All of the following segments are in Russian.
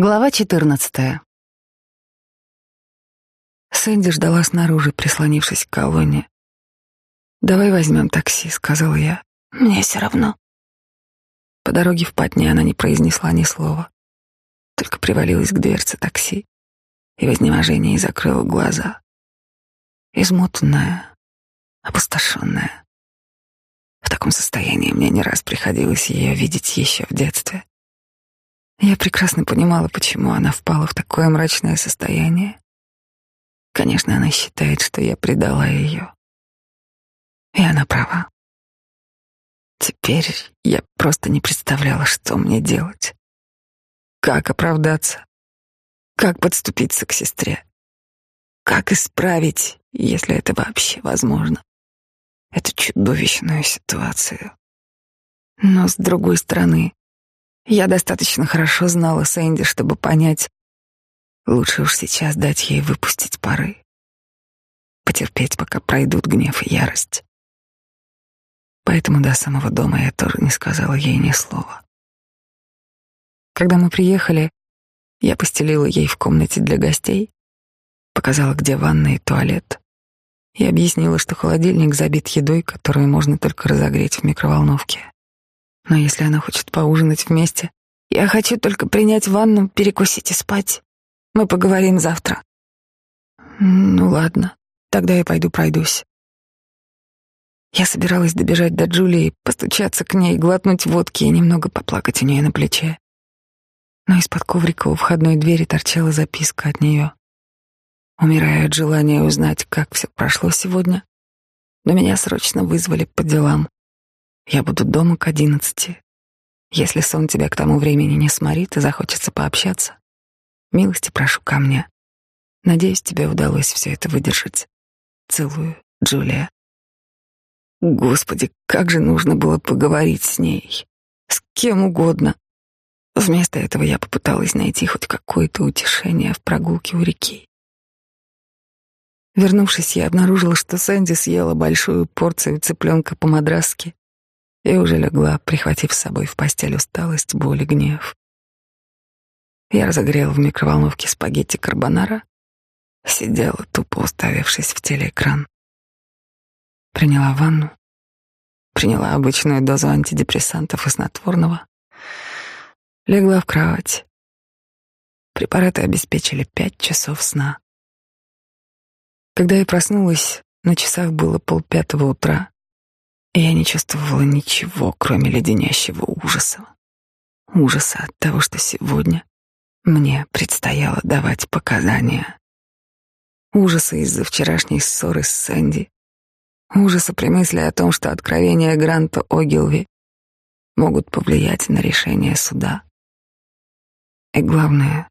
Глава 14. Сэнди ждала снаружи, прислонившись к колонне. «Давай возьмем такси», — сказал я. «Мне все равно». По дороге в Патне она не произнесла ни слова, только привалилась к дверце такси и в изнеможении закрыла глаза. Измотанная, опустошенная. В таком состоянии мне не раз приходилось ее видеть еще в детстве. Я прекрасно понимала, почему она впала в такое мрачное состояние. Конечно, она считает, что я предала ее. И она права. Теперь я просто не представляла, что мне делать. Как оправдаться? Как подступиться к сестре? Как исправить, если это вообще возможно, эту чудовищную ситуацию? Но с другой стороны, я достаточно хорошо знала Сэнди, чтобы понять, лучше уж сейчас дать ей выпустить пары. Потерпеть, пока пройдут гнев и ярость. Поэтому до самого дома я тоже не сказала ей ни слова. Когда мы приехали, я постелила ей в комнате для гостей, показала, где ванна и туалет, и объяснила, что холодильник забит едой, которую можно только разогреть в микроволновке. Но если она хочет поужинать вместе, я хочу только принять ванну, перекусить и спать. Мы поговорим завтра. Ну ладно, тогда я пойду пройдусь. Я собиралась добежать до Джулии, постучаться к ней, глотнуть водки и немного поплакать у нее на плече. Но из-под коврика у входной двери торчала записка от нее. Умираю от желания узнать, как все прошло сегодня, но меня срочно вызвали по делам. Я буду дома к одиннадцати. Если сон тебя к тому времени не сморит и захочется пообщаться, милости прошу ко мне. Надеюсь, тебе удалось все это выдержать. Целую, Джулия. Господи, как же нужно было поговорить с ней. С кем угодно. Вместо этого я попыталась найти хоть какое-то утешение в прогулке у реки. Вернувшись, я обнаружила, что Сэнди съела большую порцию цыпленка по-мадрасски и уже легла, прихватив с собой в постель усталость, боль и гнев. Я разогрела в микроволновке спагетти карбонара, сидела, тупо уставившись в телеэкран. Приняла ванну, приняла обычную дозу антидепрессантов и снотворного, легла в кровать. Препараты обеспечили пять часов сна. Когда я проснулась, на часах было полпятого утра. Я не чувствовала ничего, кроме леденящего ужаса. Ужаса от того, что сегодня мне предстояло давать показания. Ужаса из-за вчерашней ссоры с Сэнди. Ужаса при мысли о том, что откровения Гранта Огилви могут повлиять на решение суда. И главное,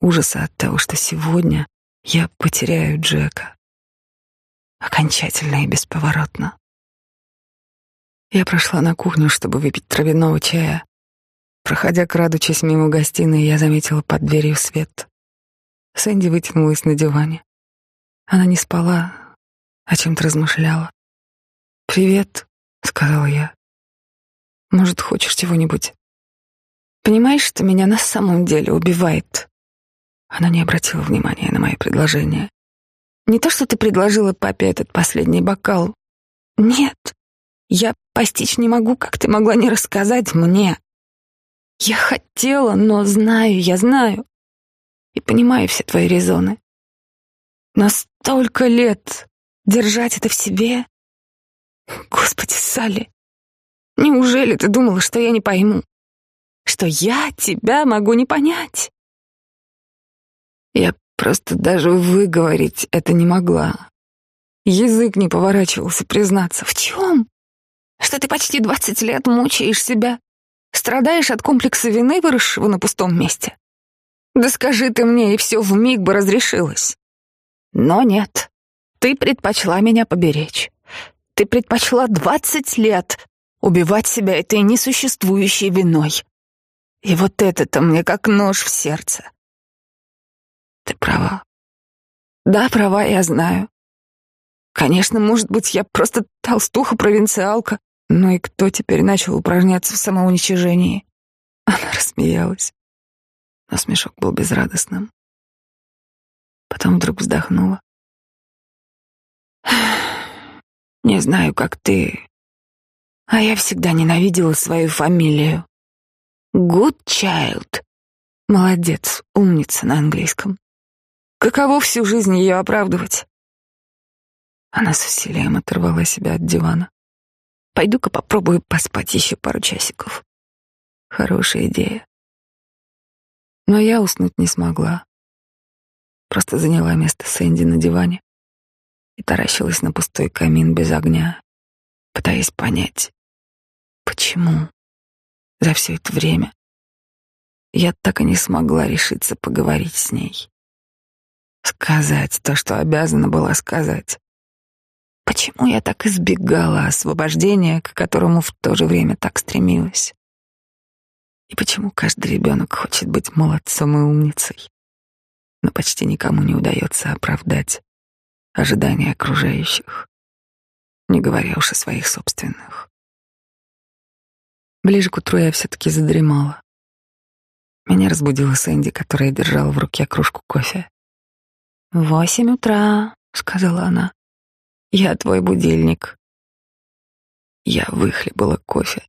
ужаса от того, что сегодня я потеряю Джека. Окончательно и бесповоротно. Я прошла на кухню, чтобы выпить травяного чая. Проходя, крадучись мимо гостиной, я заметила под дверью свет. Сэнди вытянулась на диване. Она не спала, о чем-то размышляла. «Привет», — сказала я. «Может, хочешь чего-нибудь?» «Понимаешь, что меня на самом деле убивает?» Она не обратила внимания на мои предложения. «Не то, что ты предложила папе этот последний бокал. Нет, я постичь не могу, как ты могла не рассказать мне. Я хотела, но знаю, я знаю. И понимаю все твои резоны. Но столько лет держать это в себе... Господи, Салли, неужели ты думала, что я не пойму? Что я тебя могу не понять? Я просто даже выговорить это не могла. Язык не поворачивался признаться. В чем? Что ты почти двадцать лет мучаешь себя, страдаешь от комплекса вины, выросшего на пустом месте. Да скажи ты мне, и все вмиг бы разрешилось. Но нет, ты предпочла меня поберечь. Ты предпочла двадцать лет убивать себя этой несуществующей виной. И вот это-то мне как нож в сердце. Ты права. Да, права, я знаю. Конечно, может быть, я просто толстуха-провинциалка, ну и кто теперь начал упражняться в самоуничижении? Она рассмеялась. но смешок был безрадостным. Потом вдруг вздохнула. Не знаю, как ты, а я всегда ненавидела свою фамилию. Good child. Молодец, умница на английском. Каково всю жизнь ее оправдывать? Она с усилием оторвала себя от дивана. Пойду-ка попробую поспать еще пару часиков. Хорошая идея. Но я уснуть не смогла. Просто заняла место Сэнди на диване и таращилась на пустой камин без огня, пытаясь понять, почему за все это время я так и не смогла решиться поговорить с ней. Сказать то, что обязана была сказать. Почему я так избегала освобождения, к которому в то же время так стремилась? И почему каждый ребенок хочет быть молодцом и умницей, но почти никому не удается оправдать ожидания окружающих, не говоря уж о своих собственных. Ближе к утру я все-таки задремала. Меня разбудила Сэнди, которая держала в руке кружку кофе. «Восемь утра», — сказала она. «Я твой будильник». Я выхлебала кофе,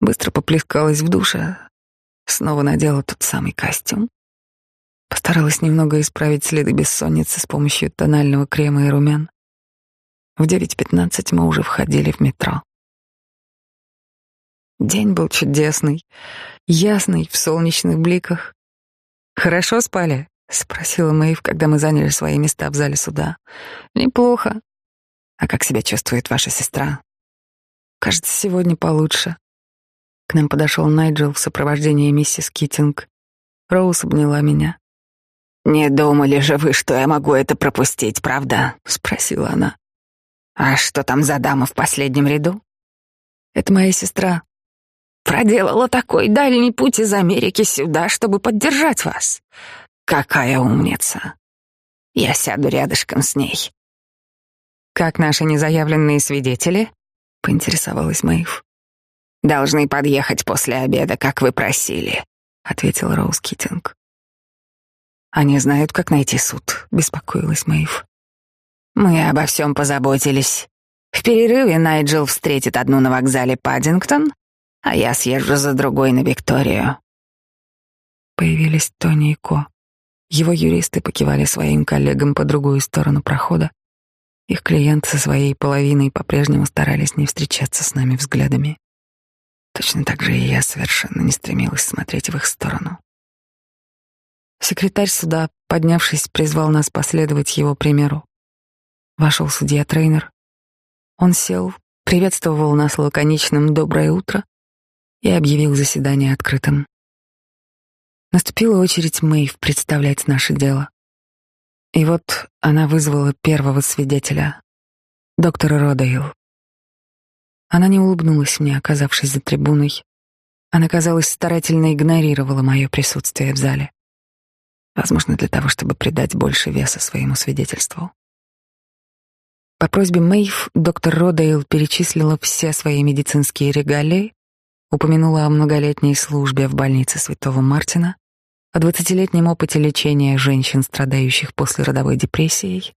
быстро поплескалась в душе, снова надела тот самый костюм. Постаралась немного исправить следы бессонницы с помощью тонального крема и румян. В 9.15 мы уже входили в метро. День был чудесный, ясный, в солнечных бликах. «Хорошо спали?» — спросила Мэйв, когда мы заняли свои места в зале суда. «Неплохо. А как себя чувствует ваша сестра?» «Кажется, сегодня получше». К нам подошел Найджел в сопровождении миссис Китинг. Роуз обняла меня. «Не думали же вы, что я могу это пропустить, правда?» — спросила она. «А что там за дама в последнем ряду?» «Это моя сестра», проделала такой дальний путь из Америки сюда, чтобы поддержать вас. Какая умница. Я сяду рядышком с ней. Как наши незаявленные свидетели? поинтересовалась Мэйв. Должны подъехать после обеда, как вы просили, ответил Роуз Китинг. Они знают, как найти суд, беспокоилась Мэйв. Мы обо всем позаботились. В перерыве Найджел встретит одну на вокзале Паддингтон, а я съезжу за другой на Викторию. Появились Тони и Ко. Его юристы покивали своим коллегам по другую сторону прохода. Их клиенты со своей половиной по-прежнему старались не встречаться с нами взглядами. Точно так же и я совершенно не стремилась смотреть в их сторону. Секретарь суда, поднявшись, призвал нас последовать его примеру. Вошел судья-тренер. Он сел, приветствовал нас лаконичным «доброе утро» и объявил заседание открытым. Наступила очередь Мэйв представлять наше дело. И вот она вызвала первого свидетеля, доктора Родейл. Она не улыбнулась мне, оказавшись за трибуной. Она, казалось, старательно игнорировала мое присутствие в зале. Возможно, для того, чтобы придать больше веса своему свидетельству. По просьбе Мэйв доктор Родейл перечислила все свои медицинские регалии, упомянула о многолетней службе в больнице Святого Мартина, о двадцатилетнем опыте лечения женщин, страдающих послеродовой депрессией,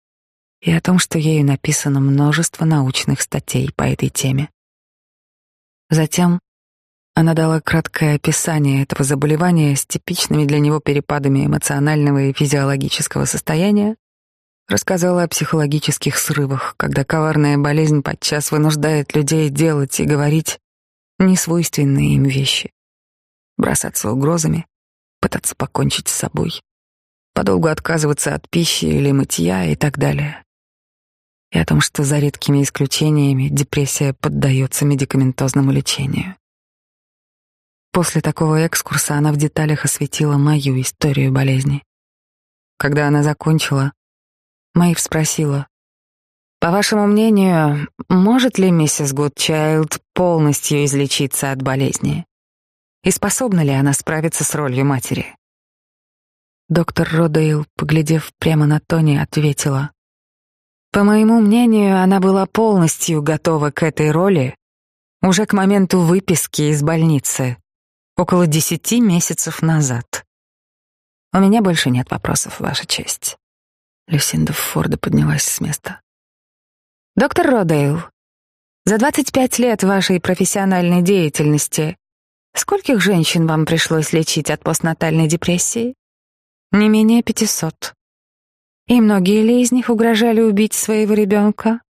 и о том, что ею написано множество научных статей по этой теме. Затем она дала краткое описание этого заболевания с типичными для него перепадами эмоционального и физиологического состояния, рассказала о психологических срывах, когда коварная болезнь подчас вынуждает людей делать и говорить несвойственные им вещи. Бросаться угрозами, пытаться покончить с собой, подолгу отказываться от пищи или мытья и так далее. И о том, что за редкими исключениями депрессия поддается медикаментозному лечению. После такого экскурса она в деталях осветила мою историю болезни. Когда она закончила, Мэйв спросила, по вашему мнению, может ли миссис Гудчайлд полностью излечиться от болезни? И способна ли она справиться с ролью матери? Доктор Родейл, поглядев прямо на Тони, ответила. По моему мнению, она была полностью готова к этой роли уже к моменту выписки из больницы, около десяти месяцев назад. У меня больше нет вопросов, Ваша честь. Люсинда Форда поднялась с места. Доктор Родейл, за 25 лет вашей профессиональной деятельности скольких женщин вам пришлось лечить от постнатальной депрессии? Не менее 500. И многие ли из них угрожали убить своего ребенка?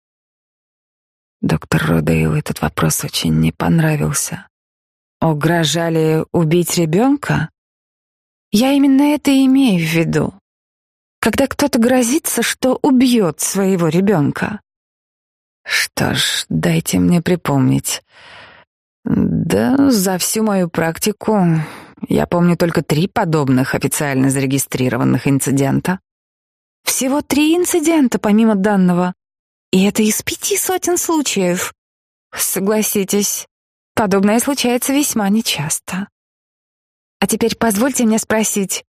Доктор Родейл этот вопрос очень не понравился. Угрожали убить ребенка? Я именно это и имею в виду. Когда кто-то грозится, что убьет своего ребенка. Что ж, дайте мне припомнить. Да, за всю мою практику я помню только три подобных официально зарегистрированных инцидента. Всего три инцидента, помимо данного. И это из пяти сотен случаев. Согласитесь, подобное случается весьма нечасто. А теперь позвольте мне спросить,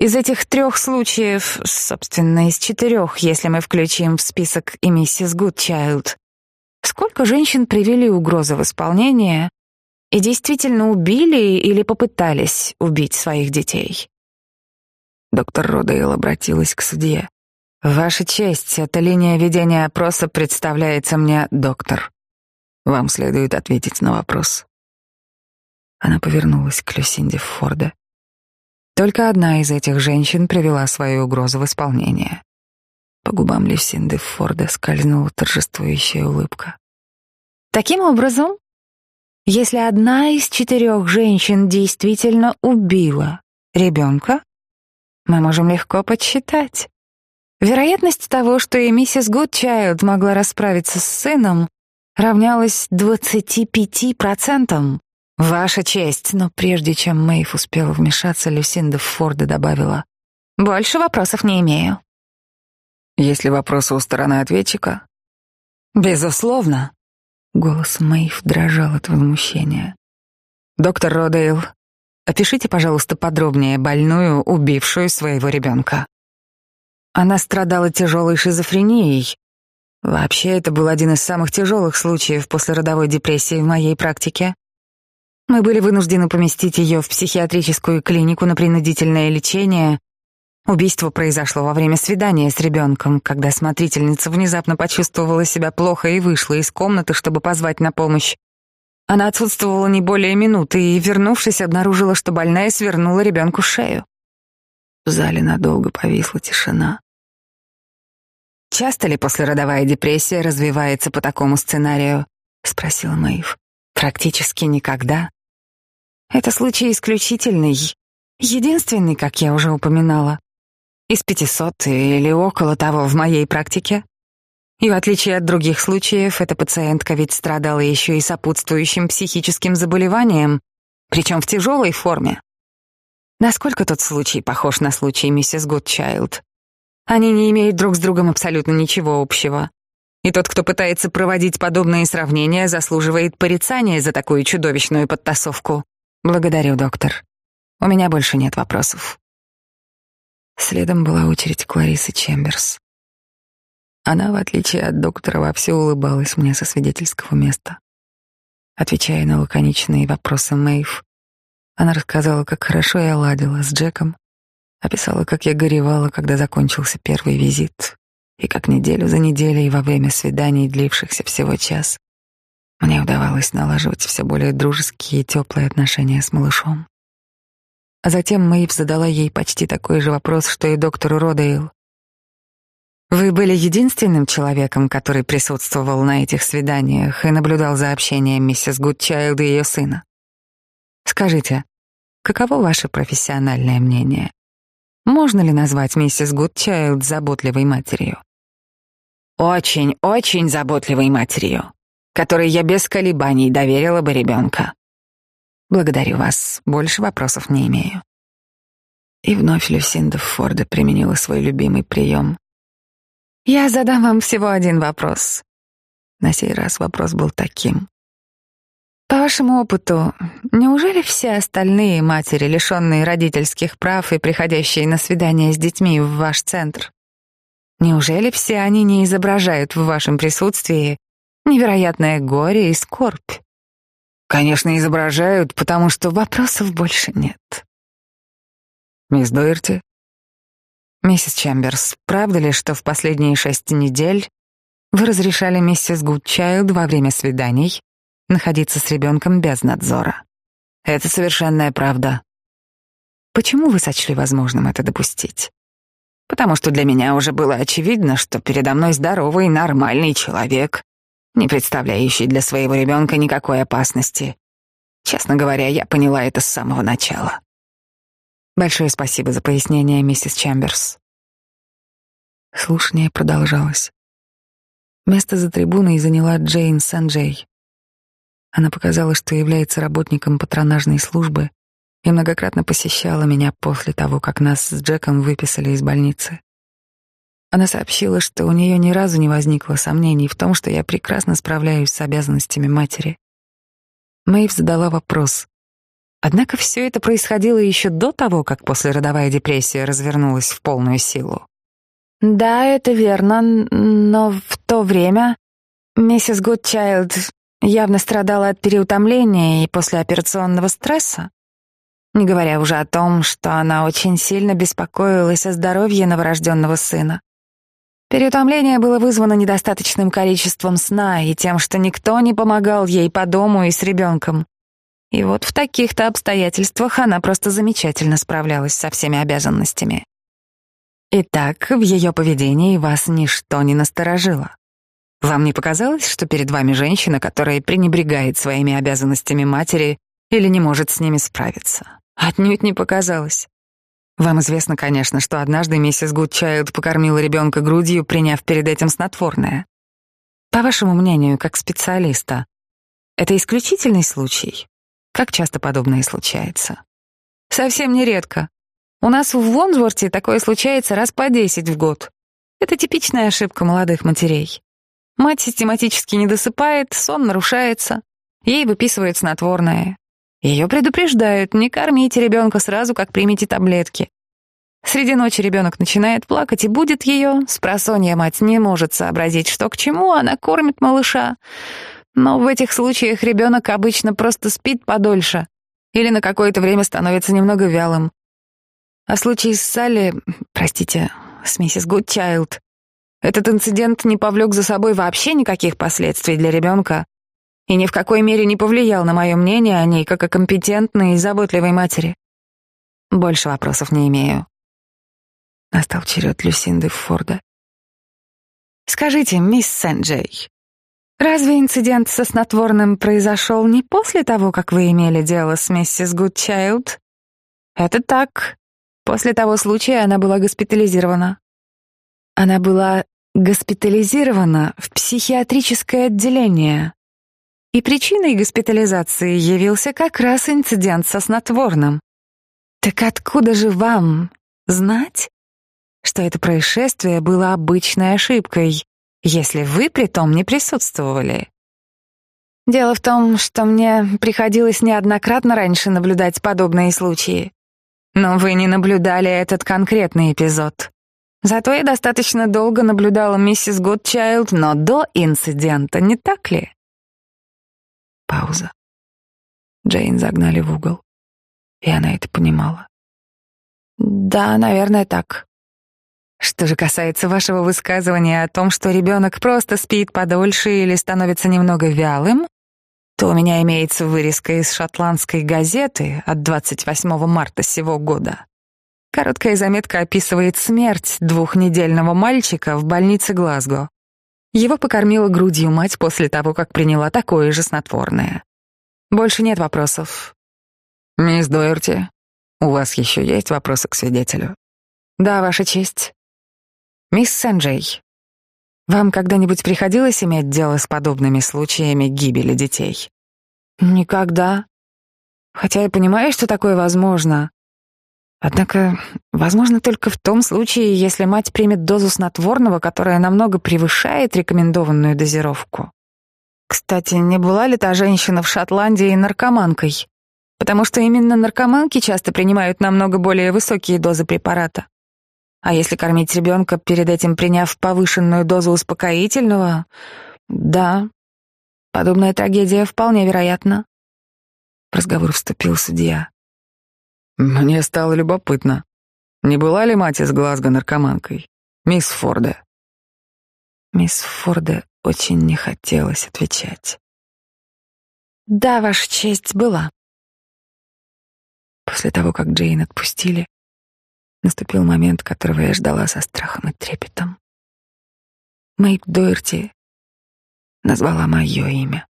из этих трех случаев, собственно, из четырех, если мы включим в список и миссис Гудчайлд, сколько женщин привели угрозы в исполнение и действительно убили или попытались убить своих детей? Доктор Родейл обратилась к судье. Ваша честь, эта линия ведения опроса представляется мне, доктор. Вам следует ответить на вопрос. Она повернулась к Люсинде Форде. Только одна из этих женщин привела свою угрозу в исполнение. По губам Люсинды Форда скользнула торжествующая улыбка. Таким образом, если одна из четырех женщин действительно убила ребенка, мы можем легко подсчитать, Вероятность того, что и миссис Гудчайлд могла расправиться с сыном, равнялась 25%. Ваша честь, но прежде чем Мэйв успела вмешаться, Люсинда Форда добавила. Больше вопросов не имею. Есть ли вопросы у стороны ответчика? Безусловно. Голос Мэйв дрожал от возмущения. Доктор Родейл, опишите, пожалуйста, подробнее больную, убившую своего ребенка. Она страдала тяжелой шизофренией. Вообще, это был один из самых тяжелых случаев после родовой депрессии в моей практике. Мы были вынуждены поместить ее в психиатрическую клинику на принудительное лечение. Убийство произошло во время свидания с ребенком, когда смотрительница внезапно почувствовала себя плохо и вышла из комнаты, чтобы позвать на помощь. Она отсутствовала не более минуты и, вернувшись, обнаружила, что больная свернула ребенку шею. В зале надолго повисла тишина. Часто ли послеродовая депрессия развивается по такому сценарию? спросила Мэйв. Практически никогда. Это случай исключительный, единственный, как я уже упоминала. Из пятисот или около того в моей практике. И в отличие от других случаев, эта пациентка ведь страдала еще и сопутствующим психическим заболеванием, причем в тяжелой форме. Насколько тот случай похож на случай миссис Гудчайлд? Они не имеют друг с другом абсолютно ничего общего. И тот, кто пытается проводить подобные сравнения, заслуживает порицания за такую чудовищную подтасовку. Благодарю, доктор. У меня больше нет вопросов. Следом была очередь Кларисы Чемберс. Она, в отличие от доктора, вовсю улыбалась мне со свидетельского места. Отвечая на лаконичные вопросы Мэйв, она рассказала, как хорошо я ладила с Джеком, Описала, как я горевала, когда закончился первый визит, и как неделю за неделей во время свиданий, длившихся всего час, мне удавалось налаживать все более дружеские и теплые отношения с малышом. А затем Мэйв задала ей почти такой же вопрос, что и доктору Родейл. «Вы были единственным человеком, который присутствовал на этих свиданиях и наблюдал за общением миссис Гудчайлд и ее сына. Скажите, каково ваше профессиональное мнение?» Можно ли назвать миссис Гудчайлд заботливой матерью? Очень, очень заботливой матерью, которой я без колебаний доверила бы ребенка. Благодарю вас, больше вопросов не имею. И вновь Люсинда Форда применила свой любимый прием. Я задам вам всего один вопрос. На сей раз вопрос был таким. По вашему опыту, неужели все остальные матери, лишенные родительских прав и приходящие на свидания с детьми в ваш центр, неужели все они не изображают в вашем присутствии невероятное горе и скорбь? Конечно, изображают, потому что вопросов больше нет. Мисс Дуэрти? Миссис Чемберс, правда ли, что в последние шесть недель вы разрешали миссис Гудчайлд во время свиданий находиться с ребенком без надзора? Это совершенная правда. Почему вы сочли возможным это допустить? Потому что для меня уже было очевидно, что передо мной здоровый, нормальный человек, не представляющий для своего ребенка никакой опасности. Честно говоря, я поняла это с самого начала. Большое спасибо за пояснение, миссис Чемберс. Слушание продолжалось. Место за трибуной заняла Джейн Санджей. Она показала, что является работником патронажной службы и многократно посещала меня после того, как нас с Джеком выписали из больницы. Она сообщила, что у нее ни разу не возникло сомнений в том, что я прекрасно справляюсь с обязанностями матери. Мэйв задала вопрос. Однако все это происходило еще до того, как послеродовая депрессия развернулась в полную силу. Да, это верно, но в то время миссис Гудчайлд явно страдала от переутомления и послеоперационного стресса, не говоря уже о том, что она очень сильно беспокоилась о здоровье новорожденного сына. Переутомление было вызвано недостаточным количеством сна и тем, что никто не помогал ей по дому и с ребенком. И вот в таких-то обстоятельствах она просто замечательно справлялась со всеми обязанностями. Итак, в ее поведении вас ничто не насторожило. Вам не показалось, что перед вами женщина, которая пренебрегает своими обязанностями матери или не может с ними справиться? Отнюдь не показалось. Вам известно, конечно, что однажды миссис Гудчайлд покормила ребенка грудью, приняв перед этим снотворное. По вашему мнению, как специалиста, это исключительный случай? Как часто подобное случается? Совсем нередко. У нас в Вонсворте такое случается раз по десять в год. Это типичная ошибка молодых матерей. Мать систематически не досыпает, сон нарушается. Ей выписывают снотворное. Ее предупреждают, не кормите ребенка сразу, как примите таблетки. Среди ночи ребенок начинает плакать и будет ее. Спросонья мать не может сообразить, что к чему, она кормит малыша. Но в этих случаях ребенок обычно просто спит подольше или на какое-то время становится немного вялым. А в случае с Салли, простите, с миссис Гудчайлд, этот инцидент не повлек за собой вообще никаких последствий для ребенка и ни в какой мере не повлиял на мое мнение о ней как о компетентной и заботливой матери. Больше вопросов не имею. Настал черед Люсинды Форда. «Скажите, мисс Сэнджей, Разве инцидент со снотворным произошел не после того, как вы имели дело с миссис Гудчайлд? Это так. После того случая она была госпитализирована. Она была госпитализирована в психиатрическое отделение. И причиной госпитализации явился как раз инцидент со снотворным. Так откуда же вам знать, что это происшествие было обычной ошибкой, если вы при том не присутствовали. Дело в том, что мне приходилось неоднократно раньше наблюдать подобные случаи. Но вы не наблюдали этот конкретный эпизод. Зато я достаточно долго наблюдала миссис Годчайлд, но до инцидента, не так ли? Пауза. Джейн загнали в угол, и она это понимала. Да, наверное, так. Что же касается вашего высказывания о том, что ребенок просто спит подольше или становится немного вялым, то у меня имеется вырезка из шотландской газеты от 28 марта сего года. Короткая заметка описывает смерть двухнедельного мальчика в больнице Глазго. Его покормила грудью мать после того, как приняла такое же снотворное. Больше нет вопросов. Мисс Дуэрти, у вас еще есть вопросы к свидетелю? Да, Ваша честь. Мисс Сэнджей, вам когда-нибудь приходилось иметь дело с подобными случаями гибели детей? Никогда. Хотя я понимаю, что такое возможно. Однако, возможно только в том случае, если мать примет дозу снотворного, которая намного превышает рекомендованную дозировку. Кстати, не была ли та женщина в Шотландии наркоманкой? Потому что именно наркоманки часто принимают намного более высокие дозы препарата. А если кормить ребенка, перед этим приняв повышенную дозу успокоительного, да, подобная трагедия вполне вероятна. В разговор вступил судья. Мне стало любопытно. Не была ли мать из Глазго наркоманкой? Мисс Форда. Мисс Форда очень не хотелось отвечать. Да, Ваша честь, была. После того, как Джейн отпустили, наступил момент, которого я ждала со страхом и трепетом. Мэйб Дойерти назвала мое имя.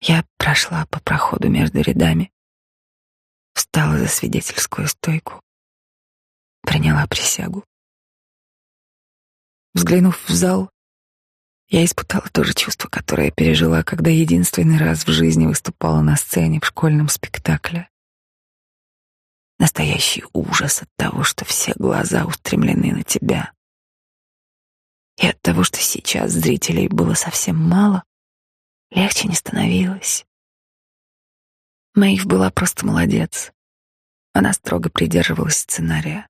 Я прошла по проходу между рядами, встала за свидетельскую стойку, приняла присягу. Взглянув в зал, я испытала то же чувство, которое пережила, когда единственный раз в жизни выступала на сцене в школьном спектакле. Настоящий ужас от того, что все глаза устремлены на тебя. И от того, что сейчас зрителей было совсем мало, легче не становилось. Мэйв была просто молодец. Она строго придерживалась сценария.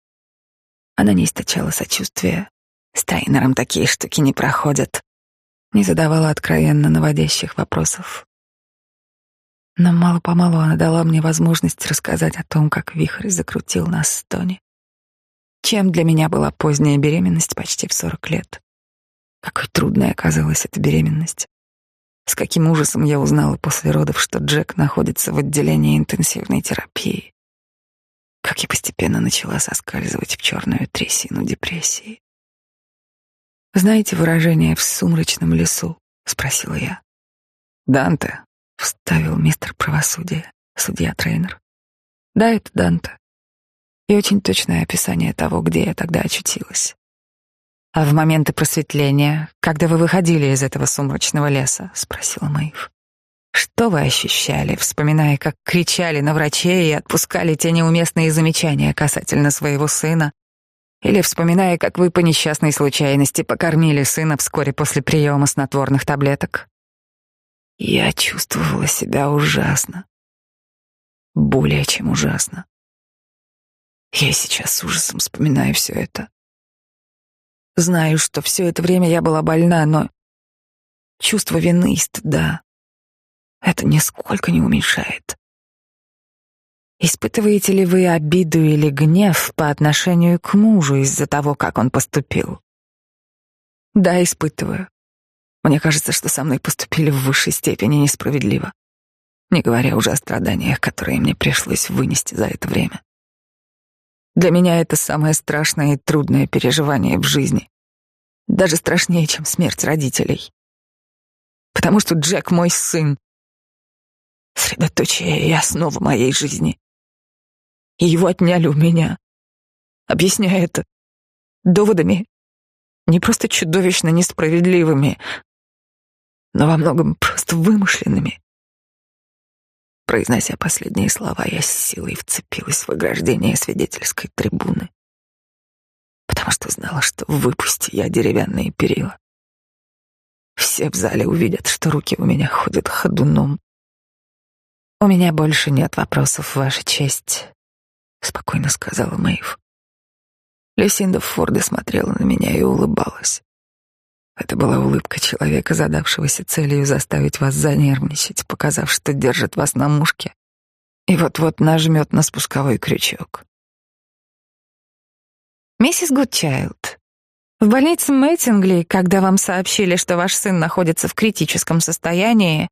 Она не источала сочувствия. С Тайнером такие штуки не проходят. Не задавала откровенно наводящих вопросов. Но мало-помалу она дала мне возможность рассказать о том, как вихрь закрутил нас с Тони. Чем для меня была поздняя беременность почти в сорок лет. Какой трудной оказалась эта беременность. С каким ужасом я узнала после родов, что Джек находится в отделении интенсивной терапии. Как я постепенно начала соскальзывать в черную трясину депрессии. «Знаете выражение «в сумрачном лесу»?» — спросила я. «Данте», — вставил мистер правосудия, судья-тренер. «Да, это Данте. И очень точное описание того, где я тогда очутилась. А в моменты просветления, когда вы выходили из этого сумрачного леса, спросила Мэйв. Что вы ощущали, вспоминая, как кричали на врачей и отпускали те неуместные замечания касательно своего сына? Или вспоминая, как вы по несчастной случайности покормили сына вскоре после приема снотворных таблеток? Я чувствовала себя ужасно. Более чем ужасно. Я сейчас с ужасом вспоминаю все это. Знаю, что все это время я была больна, но чувство вины и стыда это нисколько не уменьшает. Испытываете ли вы обиду или гнев по отношению к мужу из-за того, как он поступил? Да, испытываю. Мне кажется, что со мной поступили в высшей степени несправедливо, не говоря уже о страданиях, которые мне пришлось вынести за это время. Для меня это самое страшное и трудное переживание в жизни. Даже страшнее, чем смерть родителей. Потому что Джек мой сын. Средоточие и основа моей жизни. И его отняли у меня. Объясняя это доводами, не просто чудовищно несправедливыми, но во многом просто вымышленными. Произнося последние слова, я с силой вцепилась в ограждение свидетельской трибуны, потому что знала, что выпусти я деревянные перила. Все в зале увидят, что руки у меня ходят ходуном. «У меня больше нет вопросов, Ваша честь», — спокойно сказала Мэйв. Люсинда Форда смотрела на меня и улыбалась. Это была улыбка человека, задавшегося целью заставить вас занервничать, показав, что держит вас на мушке и вот-вот нажмет на спусковой крючок. «Миссис Гудчайлд, в больнице Мэттингли, когда вам сообщили, что ваш сын находится в критическом состоянии,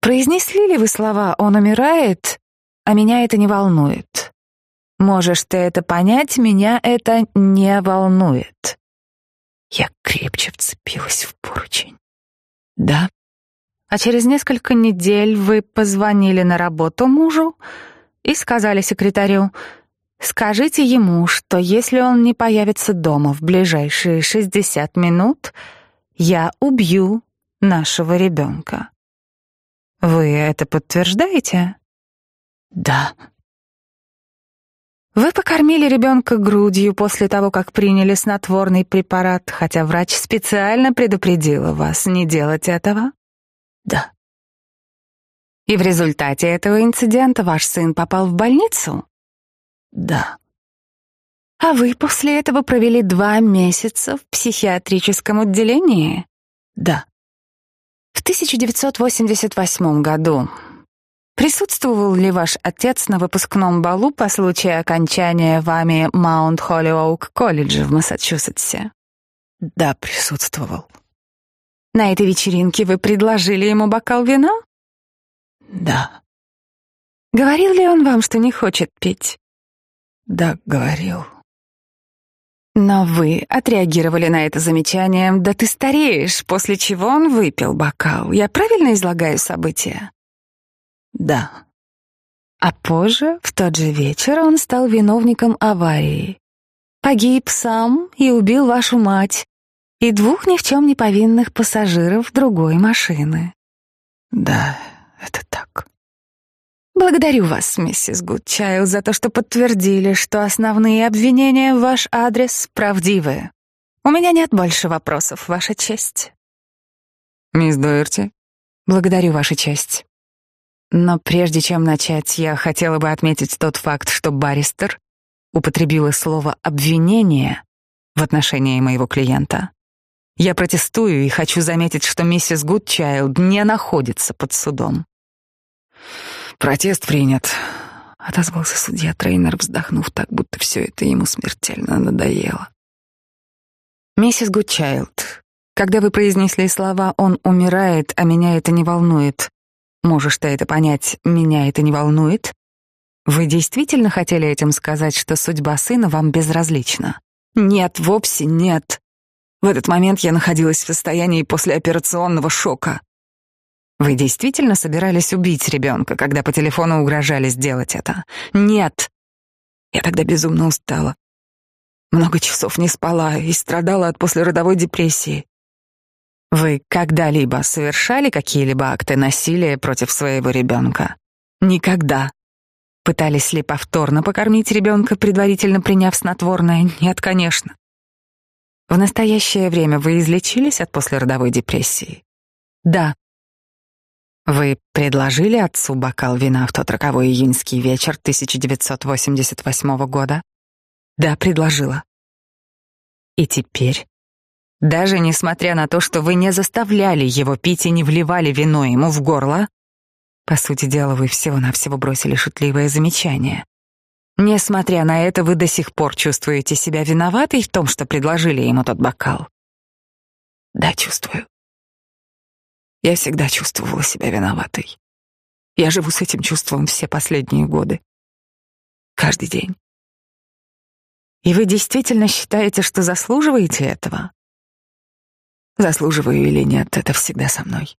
произнесли ли вы слова «он умирает», а меня это не волнует? Можешь ты это понять, меня это не волнует. Я крепче вцепилась в поручень. Да. А через несколько недель вы позвонили на работу мужу и сказали секретарю, скажите ему, что если он не появится дома в ближайшие 60 минут, я убью нашего ребенка. Вы это подтверждаете? Да. Вы покормили ребенка грудью после того, как приняли снотворный препарат, хотя врач специально предупредила вас не делать этого? Да. И в результате этого инцидента ваш сын попал в больницу? Да. А вы после этого провели два месяца в психиатрическом отделении? Да. В 1988 году Присутствовал ли ваш отец на выпускном балу по случаю окончания вами Маунт Холлиоук колледжа в Массачусетсе? Да, присутствовал. На этой вечеринке вы предложили ему бокал вина? Да. Говорил ли он вам, что не хочет пить? Да, говорил. Но вы отреагировали на это замечанием «да ты стареешь», после чего он выпил бокал. Я правильно излагаю события? Да. А позже, в тот же вечер, он стал виновником аварии. Погиб сам и убил вашу мать и двух ни в чем не повинных пассажиров другой машины. Да, это так. Благодарю вас, миссис Гудчайл, за то, что подтвердили, что основные обвинения в ваш адрес правдивы. У меня нет больше вопросов, Ваша честь. Мисс Дуэрти, благодарю, Ваша честь. Но прежде чем начать, я хотела бы отметить тот факт, что баристер употребила слово «обвинение» в отношении моего клиента. Я протестую и хочу заметить, что миссис Гудчайлд не находится под судом. Протест принят, отозвался судья трейнер, вздохнув так, будто все это ему смертельно надоело. Миссис Гудчайлд, когда вы произнесли слова «он умирает, а меня это не волнует», можешь ты это понять, меня это не волнует? Вы действительно хотели этим сказать, что судьба сына вам безразлична? Нет, вовсе нет. В этот момент я находилась в состоянии послеоперационного шока. Вы действительно собирались убить ребенка, когда по телефону угрожали сделать это? Нет. Я тогда безумно устала. Много часов не спала и страдала от послеродовой депрессии. Вы когда-либо совершали какие-либо акты насилия против своего ребенка? Никогда. Пытались ли повторно покормить ребенка, предварительно приняв снотворное? Нет, конечно. В настоящее время вы излечились от послеродовой депрессии? Да. Вы предложили отцу бокал вина в тот роковой июньский вечер 1988 года? Да, предложила. И теперь, даже несмотря на то, что вы не заставляли его пить и не вливали вино ему в горло, по сути дела, вы всего-навсего бросили шутливое замечание. Несмотря на это, вы до сих пор чувствуете себя виноватой в том, что предложили ему тот бокал. Да, чувствую. Я всегда чувствовала себя виноватой. Я живу с этим чувством все последние годы. Каждый день. И вы действительно считаете, что заслуживаете этого? Заслуживаю или нет, это всегда со мной.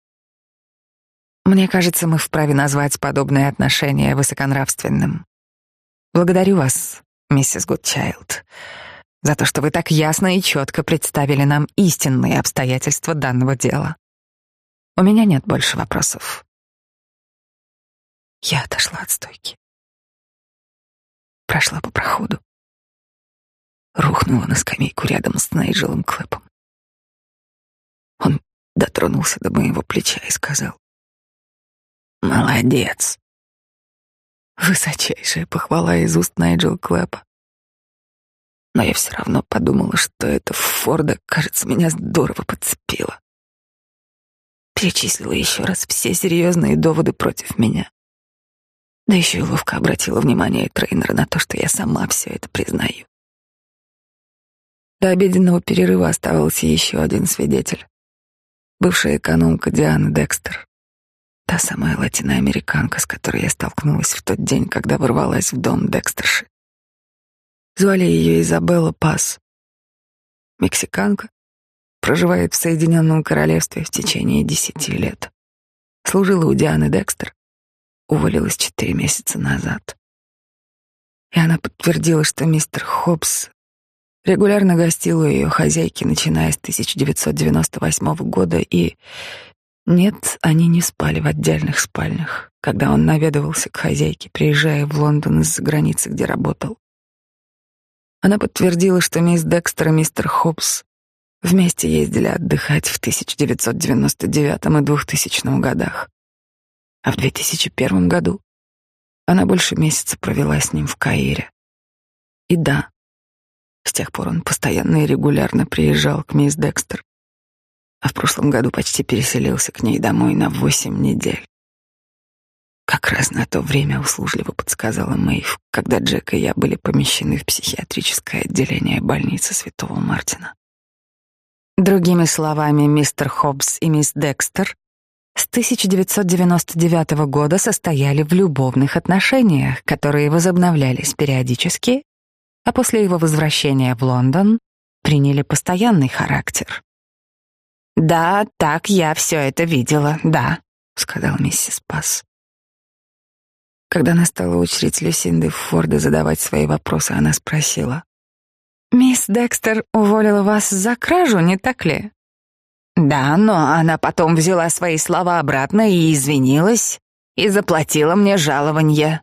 Мне кажется, мы вправе назвать подобное отношение высоконравственным. Благодарю вас, миссис Гудчайлд, за то, что вы так ясно и четко представили нам истинные обстоятельства данного дела. У меня нет больше вопросов. Я отошла от стойки. Прошла по проходу. Рухнула на скамейку рядом с Найджелом Клэпом. Он дотронулся до моего плеча и сказал. «Молодец!» Высочайшая похвала из уст Найджел Клэпа. Но я все равно подумала, что эта Форда, кажется, меня здорово подцепила перечислила еще раз все серьезные доводы против меня. Да еще и ловко обратила внимание тренера на то, что я сама все это признаю. До обеденного перерыва оставался еще один свидетель. Бывшая экономка Диана Декстер. Та самая латиноамериканка, с которой я столкнулась в тот день, когда ворвалась в дом Декстерши. Звали ее Изабелла Пас. Мексиканка, Проживает в Соединенном Королевстве в течение десяти лет. Служила у Дианы Декстер. Уволилась четыре месяца назад. И она подтвердила, что мистер Хоббс регулярно гостил у ее хозяйки, начиная с 1998 года, и нет, они не спали в отдельных спальнях, когда он наведывался к хозяйке, приезжая в Лондон из-за границы, где работал. Она подтвердила, что мисс Декстер и мистер Хоббс Вместе ездили отдыхать в 1999 и 2000 годах. А в 2001 году она больше месяца провела с ним в Каире. И да, с тех пор он постоянно и регулярно приезжал к мисс Декстер, а в прошлом году почти переселился к ней домой на восемь недель. Как раз на то время услужливо подсказала Мэйв, когда Джек и я были помещены в психиатрическое отделение больницы Святого Мартина. Другими словами, мистер Хоббс и мисс Декстер с 1999 года состояли в любовных отношениях, которые возобновлялись периодически, а после его возвращения в Лондон приняли постоянный характер. «Да, так я все это видела, да», — сказал миссис Пасс. Когда настала очередь Люсинды Форда задавать свои вопросы, она спросила. «Мисс Декстер уволила вас за кражу, не так ли?» «Да, но она потом взяла свои слова обратно и извинилась, и заплатила мне жалование».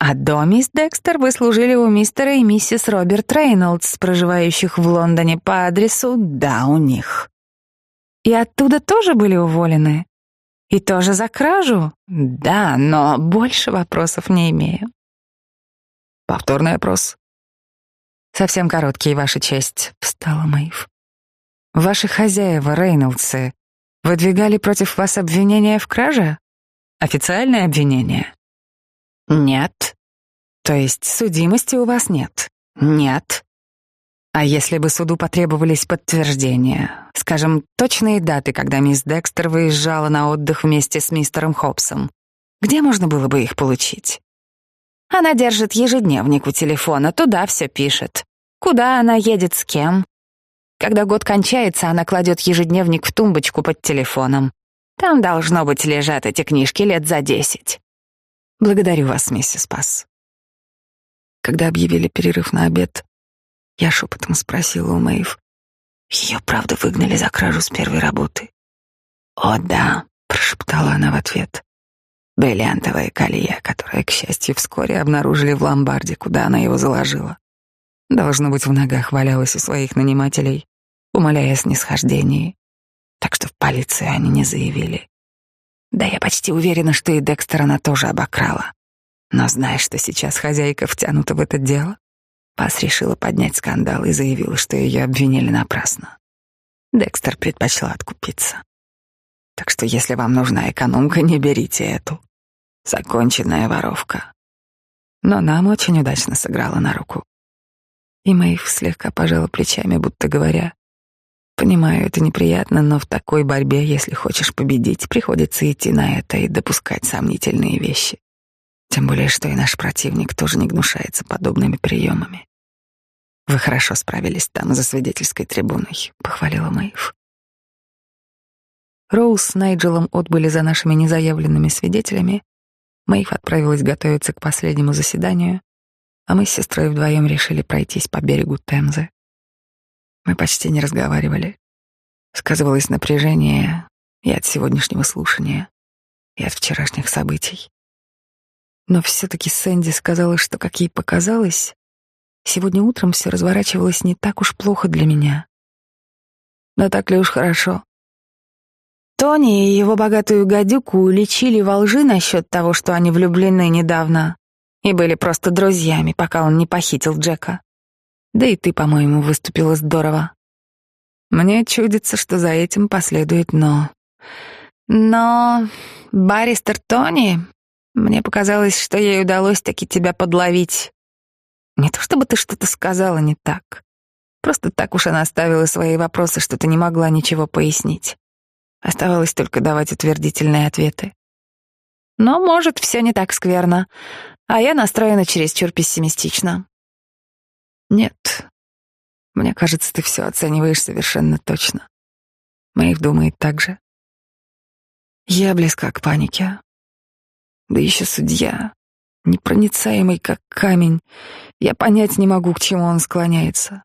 «А до мисс Декстер вы служили у мистера и миссис Роберт Рейнольдс, проживающих в Лондоне по адресу «Да, у них». И оттуда тоже были уволены?» И тоже за кражу? Да, но больше вопросов не имею. Повторный опрос. Совсем короткий, Ваша честь, встала Мэйв. Ваши хозяева, Рейнольдсы, выдвигали против вас обвинения в краже? Официальное обвинение? Нет. То есть судимости у вас нет? Нет. А если бы суду потребовались подтверждения, скажем, точные даты, когда мисс Декстер выезжала на отдых вместе с мистером Хобсом, где можно было бы их получить? Она держит ежедневник у телефона, туда все пишет. Куда она едет, с кем. Когда год кончается, она кладет ежедневник в тумбочку под телефоном. Там, должно быть, лежат эти книжки лет за десять. Благодарю вас, миссис Пасс. Когда объявили перерыв на обед, я шепотом спросила у Мэйв. Ее правда выгнали за кражу с первой работы? О, да, прошептала она в ответ. Бриллиантовая колея, которая, к счастью, вскоре обнаружили в ломбарде, куда она его заложила. Должно быть, в ногах валялась у своих нанимателей, умоляя о снисхождении. Так что в полицию они не заявили. Да я почти уверена, что и Декстер она тоже обокрала. Но знаешь, что сейчас хозяйка втянута в это дело? Пас решила поднять скандал и заявила, что ее обвинили напрасно. Декстер предпочла откупиться. Так что если вам нужна экономка, не берите эту. Законченная воровка. Но нам очень удачно сыграла на руку. И Мэйв слегка пожала плечами, будто говоря, «Понимаю, это неприятно, но в такой борьбе, если хочешь победить, приходится идти на это и допускать сомнительные вещи. Тем более, что и наш противник тоже не гнушается подобными приемами. Вы хорошо справились там за свидетельской трибуной, похвалила Мэйв. Роуз с Найджелом отбыли за нашими незаявленными свидетелями. Мэйв отправилась готовиться к последнему заседанию, а мы с сестрой вдвоем решили пройтись по берегу Темзы. Мы почти не разговаривали. Сказывалось напряжение и от сегодняшнего слушания, и от вчерашних событий. Но все-таки Сэнди сказала, что, как ей показалось, Сегодня утром все разворачивалось не так уж плохо для меня. Да так ли уж хорошо? Тони и его богатую гадюку уличили во лжи насчет того, что они влюблены недавно и были просто друзьями, пока он не похитил Джека. Да и ты, по-моему, выступила здорово. Мне чудится, что за этим последует «но». Но баристер Тони... Мне показалось, что ей удалось таки тебя подловить. Не то чтобы ты что-то сказала не так. Просто так уж она оставила свои вопросы, что ты не могла ничего пояснить. Оставалось только давать утвердительные ответы. Но, может, все не так скверно, а я настроена чересчур пессимистично. Нет, мне кажется, ты все оцениваешь совершенно точно. Мэйв думает так же. Я близка к панике. Да еще судья непроницаемый, как камень. Я понять не могу, к чему он склоняется.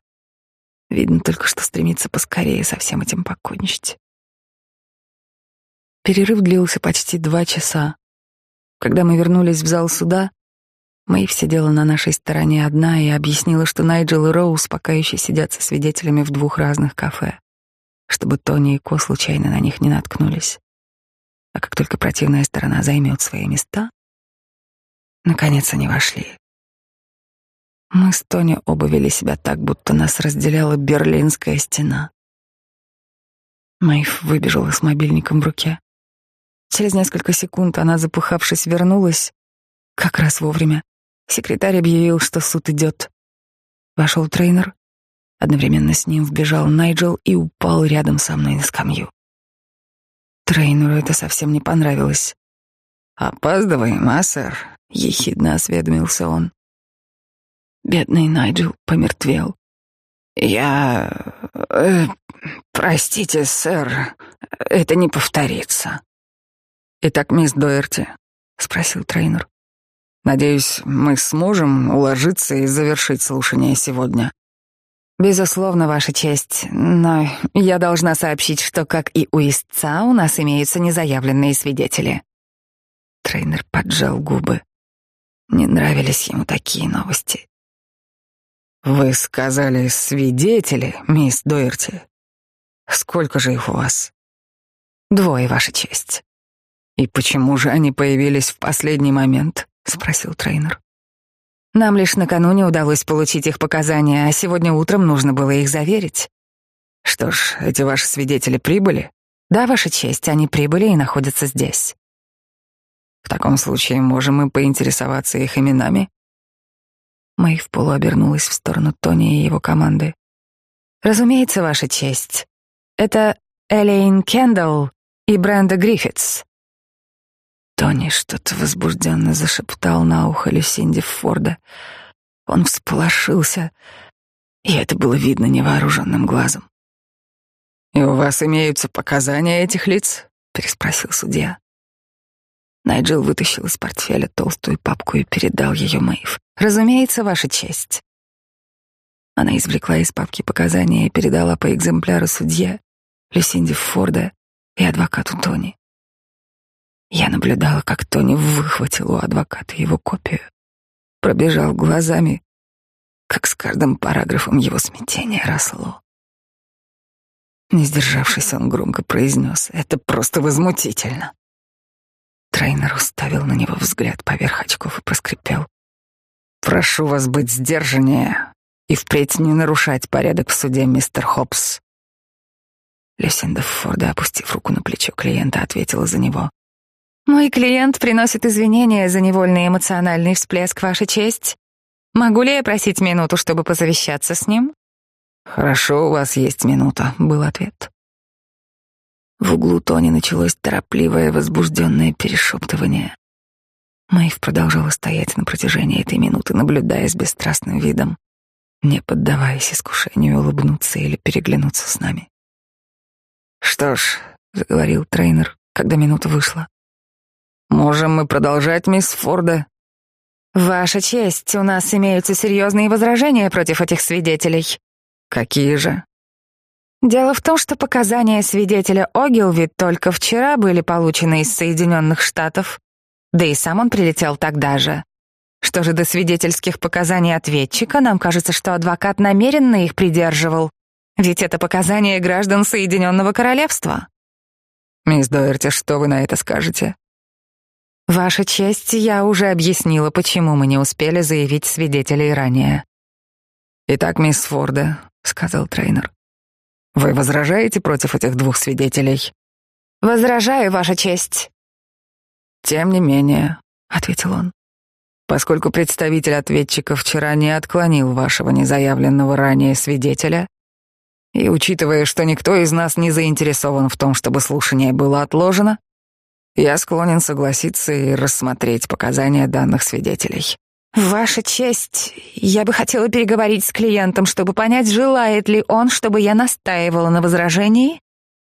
Видно только, что стремится поскорее со всем этим покончить. Перерыв длился почти два часа. Когда мы вернулись в зал суда, Мэйв сидела на нашей стороне одна и объяснила, что Найджел и Роуз пока еще сидят со свидетелями в двух разных кафе, чтобы Тони и Ко случайно на них не наткнулись. А как только противная сторона займет свои места, Наконец они вошли. Мы с Тони оба вели себя так, будто нас разделяла Берлинская стена. Мэйв выбежала с мобильником в руке. Через несколько секунд она, запыхавшись, вернулась. Как раз вовремя. Секретарь объявил, что суд идет. Вошел тренер. Одновременно с ним вбежал Найджел и упал рядом со мной на скамью. Трейнеру это совсем не понравилось. «Опаздываем, а, сэр?» — ехидно осведомился он. Бедный Найджел помертвел. «Я... Э, простите, сэр, это не повторится». «Итак, мисс Доерти», — спросил тренер. «Надеюсь, мы сможем уложиться и завершить слушание сегодня». «Безусловно, Ваша честь, но я должна сообщить, что, как и у истца, у нас имеются незаявленные свидетели». Трейнер поджал губы. Не нравились ему такие новости. «Вы сказали свидетели, мисс Дойерти. Сколько же их у вас?» «Двое, Ваша честь». «И почему же они появились в последний момент?» — спросил трейнер. Нам лишь накануне удалось получить их показания, а сегодня утром нужно было их заверить. Что ж, эти ваши свидетели прибыли? Да, Ваша честь, они прибыли и находятся здесь. В таком случае можем мы поинтересоваться их именами? Мэйв полуобернулась в сторону Тони и его команды. Разумеется, Ваша честь. Это Элейн Кендалл и Бренда Гриффитс. Тони что-то возбужденно зашептал на ухо Люсинди Форда. Он всполошился, и это было видно невооруженным глазом. «И у вас имеются показания этих лиц?» — переспросил судья. Найджел вытащил из портфеля толстую папку и передал ее Мэйв. «Разумеется, Ваша честь». Она извлекла из папки показания и передала по экземпляру судье, Люсинди Форда и адвокату Тони. Я наблюдала, как Тони выхватил у адвоката его копию, пробежал глазами, как с каждым параграфом его смятение росло. Не сдержавшись, он громко произнес «Это просто возмутительно». Трейнер уставил на него взгляд поверх очков и проскрипел. «Прошу вас быть сдержаннее и впредь не нарушать порядок в суде, мистер Хопс». Люсинда Форда, опустив руку на плечо клиента, ответила за него. Мой клиент приносит извинения за невольный эмоциональный всплеск, Ваша честь. Могу ли я просить минуту, чтобы посовещаться с ним? Хорошо, у вас есть минута, был ответ. В углу Тони началось торопливое, возбужденное перешептывание. Мэйв продолжала стоять на протяжении этой минуты, наблюдая с бесстрастным видом, не поддаваясь искушению улыбнуться или переглянуться с нами. «Что ж», — заговорил тренер, когда минута вышла, Можем мы продолжать, мисс Форда? Ваша честь, у нас имеются серьезные возражения против этих свидетелей. Какие же? Дело в том, что показания свидетеля Огилви только вчера были получены из Соединенных Штатов, да и сам он прилетел тогда же. Что же до свидетельских показаний ответчика, нам кажется, что адвокат намеренно их придерживал, ведь это показания граждан Соединенного Королевства. Мисс Доерти, что вы на это скажете? Ваша честь, я уже объяснила, почему мы не успели заявить свидетелей ранее. Итак, мисс Форда, сказал тренер. Вы возражаете против этих двух свидетелей? Возражаю, Ваша честь. Тем не менее, ответил он. Поскольку представитель ответчика вчера не отклонил вашего незаявленного ранее свидетеля, и учитывая, что никто из нас не заинтересован в том, чтобы слушание было отложено, я склонен согласиться и рассмотреть показания данных свидетелей. Ваша честь, я бы хотела переговорить с клиентом, чтобы понять, желает ли он, чтобы я настаивала на возражении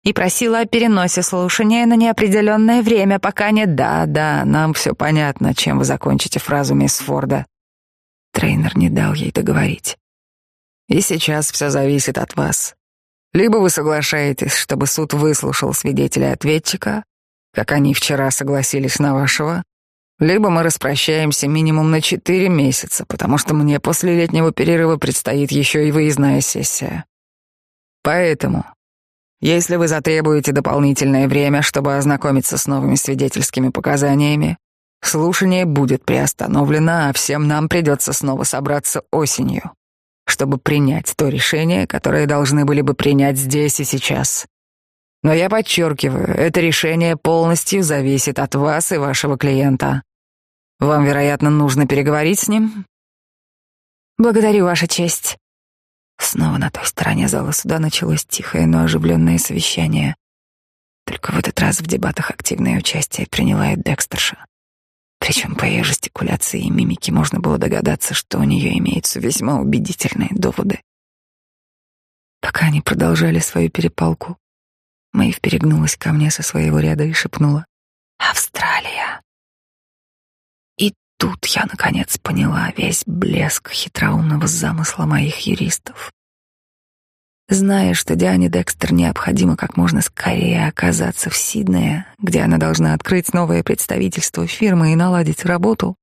и просила о переносе слушания на неопределенное время, пока не «да, да, нам все понятно, чем вы закончите фразу мисс Форда». Трейнер не дал ей договорить. И сейчас все зависит от вас. Либо вы соглашаетесь, чтобы суд выслушал свидетеля ответчика, как они вчера согласились на вашего, либо мы распрощаемся минимум на четыре месяца, потому что мне после летнего перерыва предстоит еще и выездная сессия. Поэтому, если вы затребуете дополнительное время, чтобы ознакомиться с новыми свидетельскими показаниями, слушание будет приостановлено, а всем нам придется снова собраться осенью, чтобы принять то решение, которое должны были бы принять здесь и сейчас. Но я подчеркиваю, это решение полностью зависит от вас и вашего клиента. Вам, вероятно, нужно переговорить с ним? Благодарю, Ваша честь. Снова на той стороне зала суда началось тихое, но оживленное совещание. Только в этот раз в дебатах активное участие приняла и Декстерша. Причем по ее жестикуляции и мимике можно было догадаться, что у нее имеются весьма убедительные доводы. Пока они продолжали свою перепалку, Мэйв перегнулась ко мне со своего ряда и шепнула «Австралия». И тут я, наконец, поняла весь блеск хитроумного замысла моих юристов. Зная, что Диане Декстер необходимо как можно скорее оказаться в Сиднее, где она должна открыть новое представительство фирмы и наладить работу,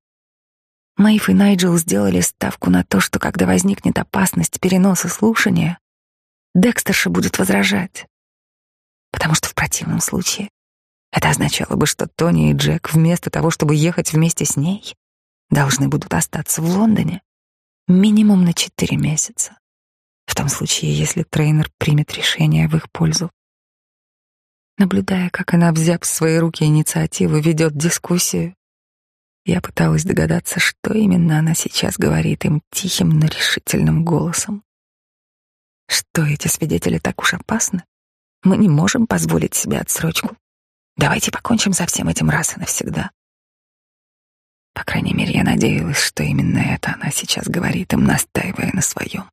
Мэйв и Найджел сделали ставку на то, что когда возникнет опасность переноса слушания, Декстерша будет возражать. Потому что в противном случае это означало бы, что Тони и Джек вместо того, чтобы ехать вместе с ней, должны будут остаться в Лондоне минимум на четыре месяца в том случае, если тренер примет решение в их пользу. Наблюдая, как она, взяв в свои руки инициативу, ведет дискуссию, я пыталась догадаться, что именно она сейчас говорит им тихим, но решительным голосом. Что эти свидетели так уж опасны? Мы не можем позволить себе отсрочку. Давайте покончим со всем этим раз и навсегда. По крайней мере, я надеялась, что именно это она сейчас говорит им, настаивая на своем.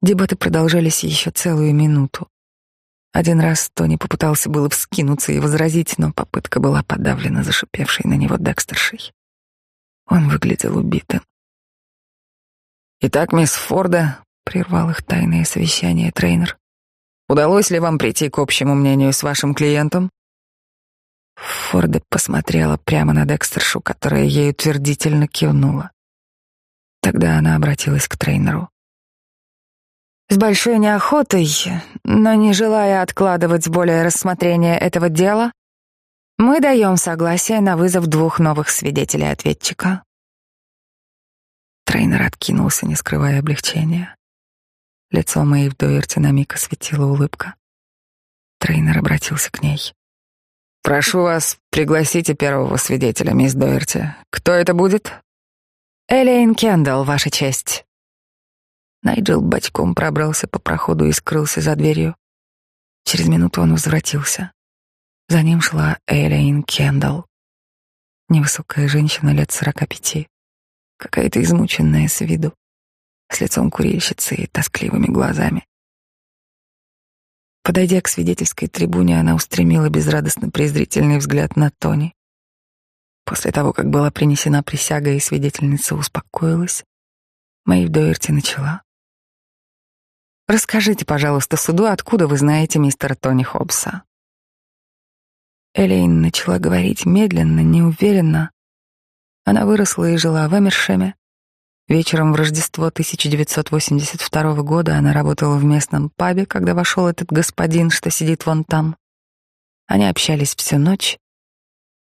Дебаты продолжались еще целую минуту. Один раз Тони попытался было вскинуться и возразить, но попытка была подавлена зашипевшей на него Декстершей. Он выглядел убитым. «Итак, мисс Форда», — прервал их тайное совещание тренер, «удалось ли вам прийти к общему мнению с вашим клиентом?» Форда посмотрела прямо на Декстершу, которая ей утвердительно кивнула. Тогда она обратилась к тренеру. С большой неохотой, но не желая откладывать более рассмотрение этого дела, мы даем согласие на вызов двух новых свидетелей-ответчика. Трейнер откинулся, не скрывая облегчения. Лицо Мэйв Доерти на миг осветила улыбка. Трейнер обратился к ней. «Прошу вас, пригласите первого свидетеля, мисс Доерти. Кто это будет?» «Элейн Кендалл, Ваша честь». Найджел бочком пробрался по проходу и скрылся за дверью. Через минуту он возвратился. За ним шла Элейн Кендалл. Невысокая женщина лет сорока пяти, какая-то измученная с виду, с лицом курильщицы и тоскливыми глазами. Подойдя к свидетельской трибуне, она устремила безрадостно презрительный взгляд на Тони. После того, как была принесена присяга и свидетельница успокоилась, Мэйв Доерти начала. Расскажите, пожалуйста, суду, откуда вы знаете мистера Тони Хоббса. Элейн начала говорить медленно, неуверенно. Она выросла и жила в Эмершеме. Вечером в Рождество 1982 года она работала в местном пабе, когда вошел этот господин, что сидит вон там. Они общались всю ночь.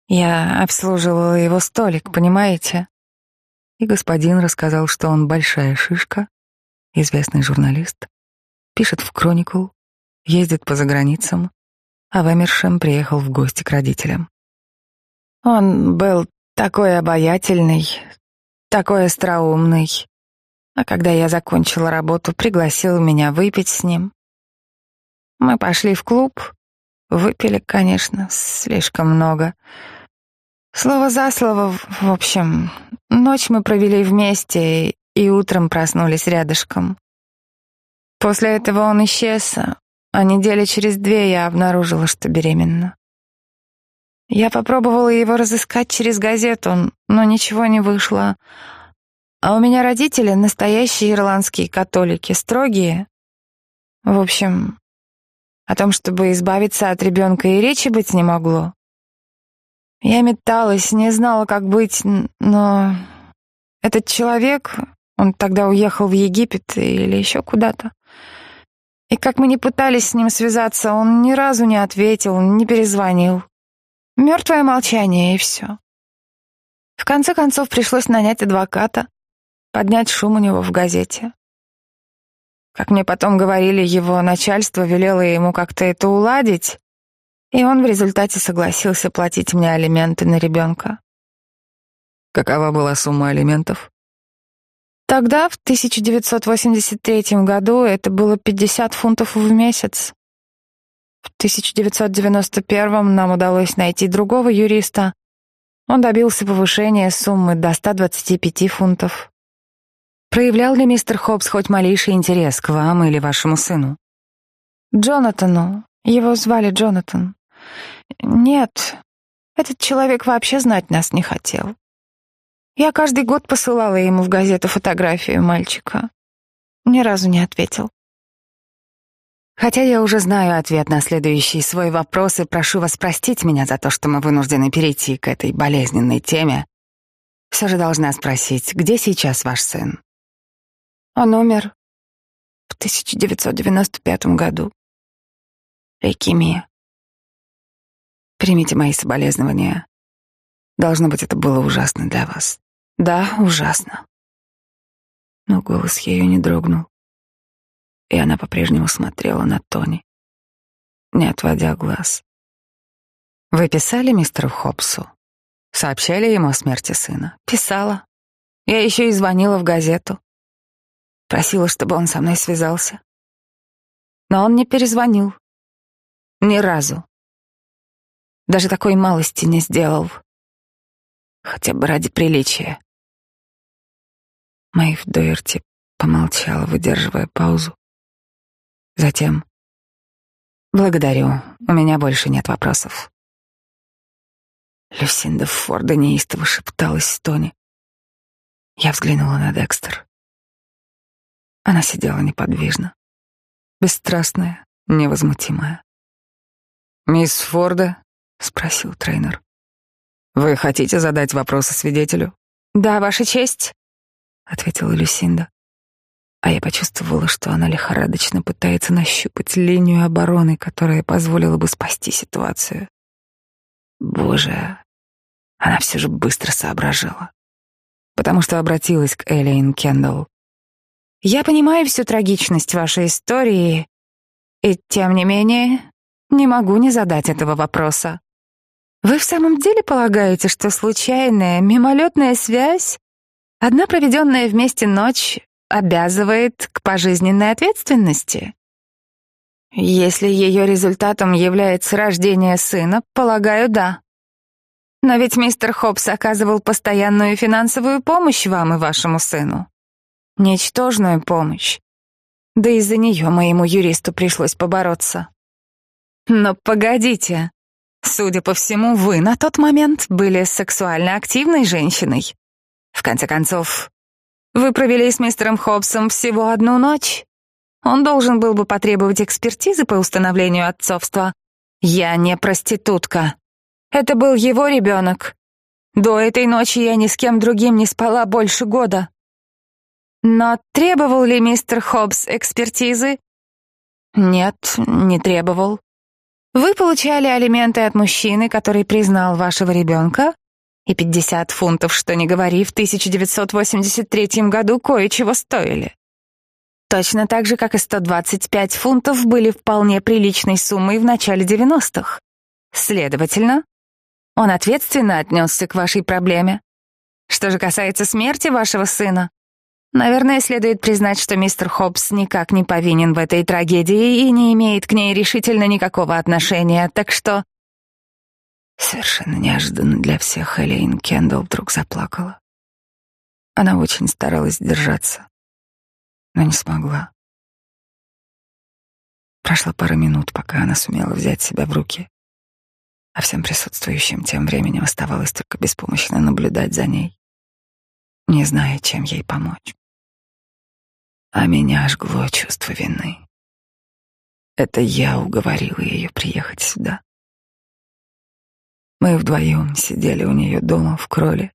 Я обслуживала его столик, понимаете? И господин рассказал, что он большая шишка, известный журналист, пишет в Chronicle, ездит по заграницам, а в Эмершем приехал в гости к родителям. Он был такой обаятельный, такой остроумный. А когда я закончила работу, пригласил меня выпить с ним. Мы пошли в клуб, выпили, конечно, слишком много. Слово за слово, в общем, ночь мы провели вместе и утром проснулись рядышком. После этого он исчез, а недели через две я обнаружила, что беременна. Я попробовала его разыскать через газету, но ничего не вышло. А у меня родители настоящие ирландские католики, строгие. В общем, о том, чтобы избавиться от ребенка, и речи быть не могло. Я металась, не знала, как быть, но этот человек, он тогда уехал в Египет или еще куда-то. И как мы не пытались с ним связаться, он ни разу не ответил, не перезвонил. Мертвое молчание, и все. В конце концов пришлось нанять адвоката, поднять шум у него в газете. Как мне потом говорили, его начальство велело ему как-то это уладить, и он в результате согласился платить мне алименты на ребенка. Какова была сумма алиментов? Тогда, в 1983 году, это было 50 фунтов в месяц. В 1991 нам удалось найти другого юриста. Он добился повышения суммы до 125 фунтов. Проявлял ли мистер Хоббс хоть малейший интерес к вам или вашему сыну? Джонатану. Его звали Джонатан. Нет, этот человек вообще знать нас не хотел. Я каждый год посылала ему в газету фотографию мальчика. Ни разу не ответил. Хотя я уже знаю ответ на следующий свой вопрос и прошу вас простить меня за то, что мы вынуждены перейти к этой болезненной теме, все же должна спросить, где сейчас ваш сын? Он умер в 1995 году. Лейкемия. Примите мои соболезнования. Должно быть, это было ужасно для вас. Да, ужасно. Но голос ее не дрогнул и она по-прежнему смотрела на Тони, не отводя глаз. «Вы писали мистеру Хопсу? Сообщали ему о смерти сына?» «Писала. Я еще и звонила в газету. Просила, чтобы он со мной связался. Но он не перезвонил. Ни разу. Даже такой малости не сделал. Хотя бы ради приличия». Мэйв Дойерти помолчала, выдерживая паузу. Затем «Благодарю, у меня больше нет вопросов». Люсинда Форда неистово шепталась Тони. Я взглянула на Декстер. Она сидела неподвижно, бесстрастная, невозмутимая. «Мисс Форда?» — спросил тренер. «Вы хотите задать вопросы свидетелю?» «Да, Ваша честь», — ответила Люсинда а я почувствовала, что она лихорадочно пытается нащупать линию обороны, которая позволила бы спасти ситуацию. Боже, она все же быстро соображала, потому что обратилась к Элейн Кендалл. «Я понимаю всю трагичность вашей истории, и тем не менее не могу не задать этого вопроса. Вы в самом деле полагаете, что случайная, мимолетная связь, одна проведенная вместе ночь, обязывает к пожизненной ответственности. Если ее результатом является рождение сына, полагаю, да. Но ведь мистер Хопс оказывал постоянную финансовую помощь вам и вашему сыну. Ничтожную помощь. Да из-за нее моему юристу пришлось побороться. Но погодите. Судя по всему, вы на тот момент были сексуально активной женщиной. В конце концов, вы провели с мистером Хоббсом всего одну ночь. Он должен был бы потребовать экспертизы по установлению отцовства. Я не проститутка. Это был его ребенок. До этой ночи я ни с кем другим не спала больше года. Но требовал ли мистер Хоббс экспертизы? Нет, не требовал. Вы получали алименты от мужчины, который признал вашего ребенка, и 50 фунтов, что не говори, в 1983 году кое-чего стоили. Точно так же, как и 125 фунтов были вполне приличной суммой в начале 90-х. Следовательно, он ответственно отнесся к вашей проблеме. Что же касается смерти вашего сына, наверное, следует признать, что мистер Хоббс никак не повинен в этой трагедии и не имеет к ней решительно никакого отношения, так что Совершенно неожиданно для всех Элейн Кендалл вдруг заплакала. Она очень старалась держаться, но не смогла. Прошла пара минут, пока она сумела взять себя в руки, а всем присутствующим тем временем оставалось только беспомощно наблюдать за ней, не зная, чем ей помочь. А меня жгло чувство вины. Это я уговорила ее приехать сюда. Мы вдвоем сидели у нее дома в Кроле,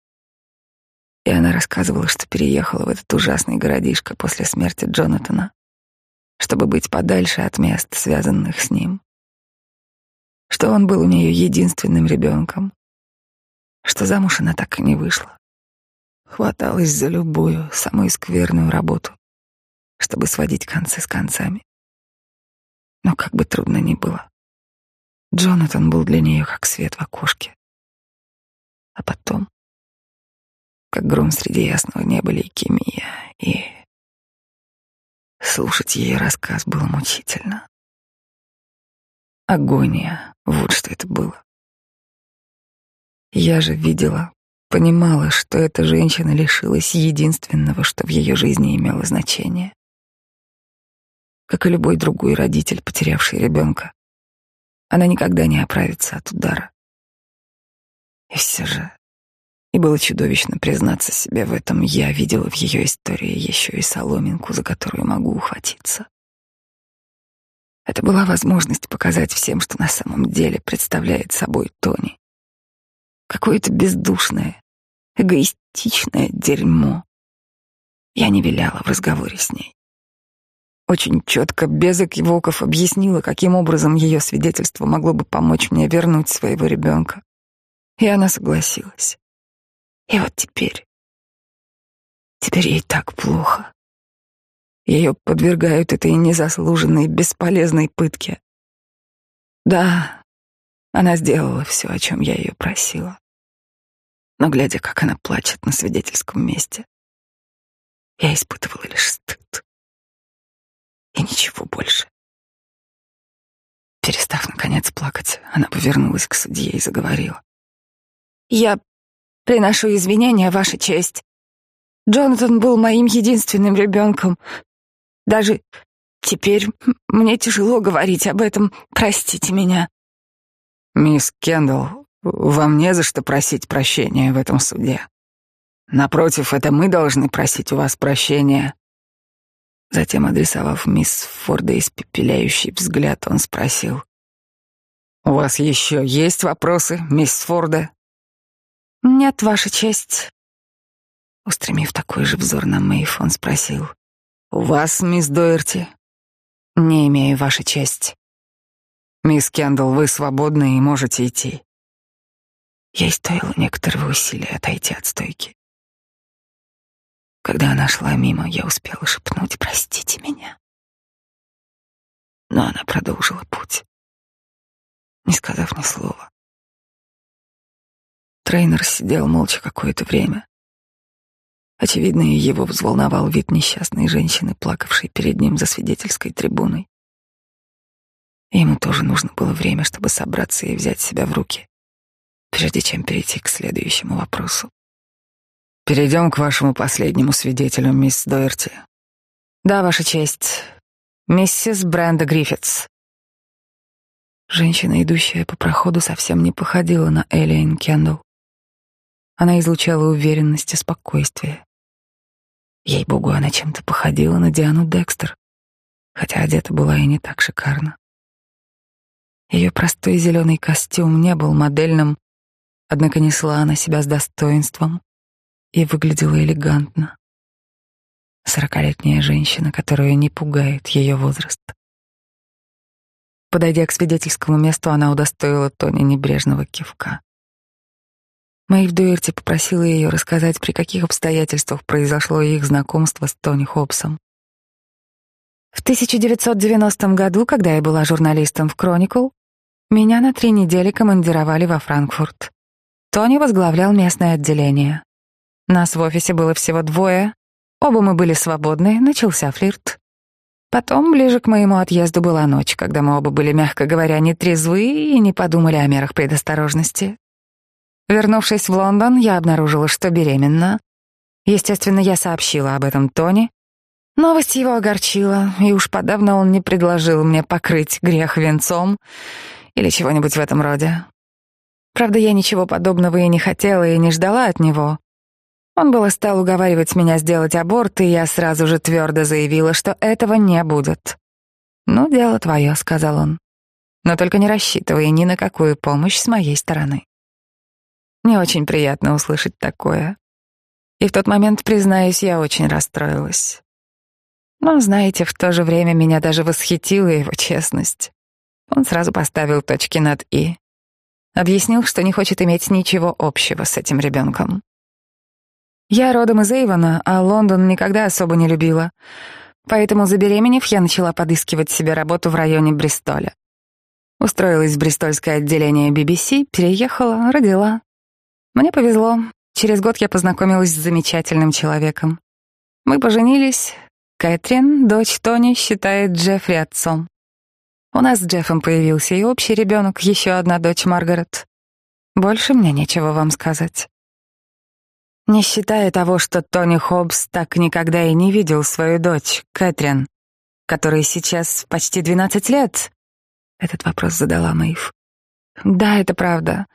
и она рассказывала, что переехала в этот ужасный городишко после смерти Джонатана, чтобы быть подальше от мест, связанных с ним, что он был у нее единственным ребенком, что замуж она так и не вышла, хваталась за любую, самую скверную работу, чтобы сводить концы с концами. Но как бы трудно ни было, Джонатан был для нее как свет в окошке. А потом, как гром среди ясного неба лейкемия, и слушать ее рассказ было мучительно. Агония, вот что это было. Я же видела, понимала, что эта женщина лишилась единственного, что в ее жизни имело значение. Как и любой другой родитель, потерявший ребенка, она никогда не оправится от удара. И все же, и было чудовищно признаться себе в этом, я видела в ее истории еще и соломинку, за которую могу ухватиться. Это была возможность показать всем, что на самом деле представляет собой Тони. Какое-то бездушное, эгоистичное дерьмо. Я не виляла в разговоре с ней. Очень четко, без экивоков, объяснила, каким образом ее свидетельство могло бы помочь мне вернуть своего ребенка. И она согласилась. И вот теперь... Теперь ей так плохо. Ее подвергают этой незаслуженной, бесполезной пытке. Да, она сделала все, о чем я ее просила но, глядя, как она плачет на свидетельском месте, я испытывала лишь стыд. И ничего больше. Перестав, наконец, плакать, она повернулась к судье и заговорила. «Я приношу извинения, Ваша честь. Джонатан был моим единственным ребенком. Даже теперь мне тяжело говорить об этом. Простите меня». «Мисс Кендалл, вам не за что просить прощения в этом суде. Напротив, это мы должны просить у вас прощения. Затем, адресовав мисс Форда испепеляющий взгляд, он спросил. «У вас еще есть вопросы, мисс Форда?» «Нет, Ваша честь». Устремив такой же взор на Мэйф, он спросил. «У вас, мисс Доерти?» «Не имею, Ваша честь». «Мисс Кендалл, вы свободны и можете идти». Ей стоило некоторого усилия отойти от стойки. Когда она шла мимо, я успела шепнуть «Простите меня». Но она продолжила путь, не сказав ни слова. Трейнер сидел молча какое-то время. Очевидно, его взволновал вид несчастной женщины, плакавшей перед ним за свидетельской трибуной. Ему тоже нужно было время, чтобы собраться и взять себя в руки прежде чем перейти к следующему вопросу. Перейдем к вашему последнему свидетелю, мисс Доерти. Да, Ваша честь. Миссис Бренда Гриффитс. Женщина, идущая по проходу, совсем не походила на Элиэн Кендалл. Она излучала уверенность и спокойствие. Ей-богу, она чем-то походила на Диану Декстер, хотя одета была и не так шикарно. Ее простой зеленый костюм не был модельным, Однако несла она себя с достоинством и выглядела элегантно. Сорокалетняя женщина, которую не пугает ее возраст. Подойдя к свидетельскому месту, она удостоила Тони небрежного кивка. Мэйв Дуэрти попросила ее рассказать, при каких обстоятельствах произошло их знакомство с Тони Хоббсом. В 1990 году, когда я была журналистом в Chronicle, меня на три недели командировали во Франкфурт. Тони возглавлял местное отделение. Нас в офисе было всего двое, оба мы были свободны, начался флирт. Потом, ближе к моему отъезду, была ночь, когда мы оба были, мягко говоря, не трезвы и не подумали о мерах предосторожности. Вернувшись в Лондон, я обнаружила, что беременна. Естественно, я сообщила об этом Тони. Новость его огорчила, и уж подавно он не предложил мне покрыть грех венцом или чего-нибудь в этом роде. Правда, я ничего подобного и не хотела, и не ждала от него. Он было стал уговаривать меня сделать аборт, и я сразу же твердо заявила, что этого не будет. «Ну, дело твое», — сказал он. «Но только не рассчитывай ни на какую помощь с моей стороны». Не очень приятно услышать такое. И в тот момент, признаюсь, я очень расстроилась. Но, знаете, в то же время меня даже восхитила его честность. Он сразу поставил точки над «и». Объяснил, что не хочет иметь ничего общего с этим ребенком. Я родом из Эйвона, а Лондон никогда особо не любила. Поэтому, забеременев, я начала подыскивать себе работу в районе Бристоля. Устроилась в бристольское отделение BBC, переехала, родила. Мне повезло. Через год я познакомилась с замечательным человеком. Мы поженились. Кэтрин, дочь Тони, считает Джеффри отцом. У нас с Джеффом появился и общий ребенок, еще одна дочь Маргарет. Больше мне нечего вам сказать. Не считая того, что Тони Хоббс так никогда и не видел свою дочь, Кэтрин, которой сейчас почти 12 лет. Этот вопрос задала Мэйв. Да, это правда.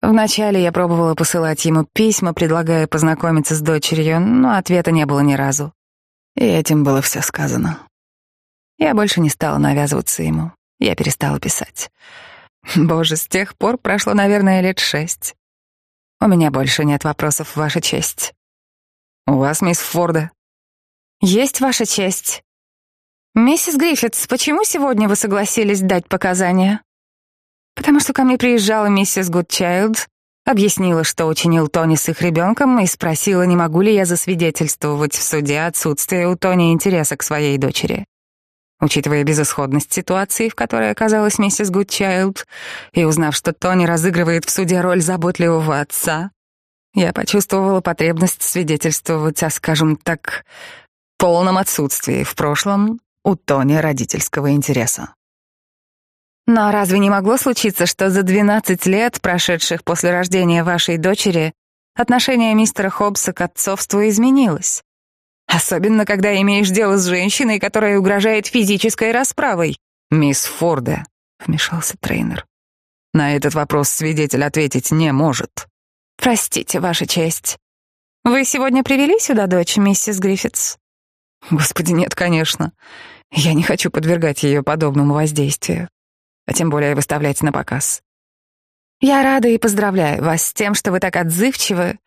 Вначале я пробовала посылать ему письма, предлагая познакомиться с дочерью, но ответа не было ни разу. И этим было все сказано. Я больше не стала навязываться ему. Я перестала писать. Боже, с тех пор прошло, наверное, лет шесть. У меня больше нет вопросов, Ваша честь. У вас, мисс Форда? Есть, Ваша честь. Миссис Гриффитс, почему сегодня вы согласились дать показания? Потому что ко мне приезжала миссис Гудчайлд, объяснила, что учинил Тони с их ребенком, и спросила, не могу ли я засвидетельствовать в суде отсутствие у Тони интереса к своей дочери. Учитывая безысходность ситуации, в которой оказалась миссис Гудчайлд, и узнав, что Тони разыгрывает в суде роль заботливого отца, я почувствовала потребность свидетельствовать о, скажем так, полном отсутствии в прошлом у Тони родительского интереса. Но разве не могло случиться, что за 12 лет, прошедших после рождения вашей дочери, отношение мистера Хоббса к отцовству изменилось? Особенно, когда имеешь дело с женщиной, которая угрожает физической расправой. «Мисс Форде», — вмешался тренер. «На этот вопрос свидетель ответить не может». «Простите, Ваша честь. Вы сегодня привели сюда дочь, миссис Гриффитс?» «Господи, нет, конечно. Я не хочу подвергать ее подобному воздействию, а тем более выставлять на показ. Я рада и поздравляю вас с тем, что вы так отзывчивы,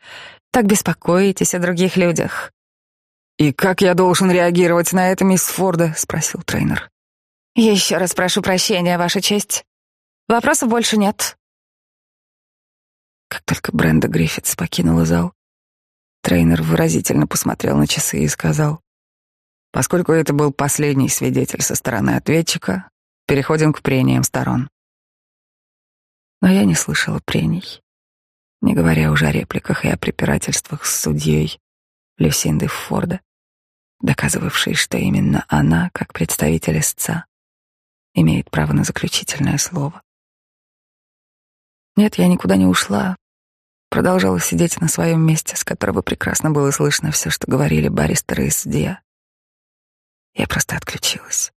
так беспокоитесь о других людях. «И как я должен реагировать на это, мисс Форда?» — спросил тренер. «Еще раз прошу прощения, Ваша честь. Вопросов больше нет». Как только Бренда Гриффитс покинула зал, тренер выразительно посмотрел на часы и сказал, «Поскольку это был последний свидетель со стороны ответчика, переходим к прениям сторон». Но я не слышала прений, не говоря уже о репликах и о препирательствах с судьей Люсинды Форда доказывавшей, что именно она, как представитель истца, имеет право на заключительное слово. Нет, я никуда не ушла. Продолжала сидеть на своем месте, с которого прекрасно было слышно все, что говорили баристеры и судья. Я просто отключилась.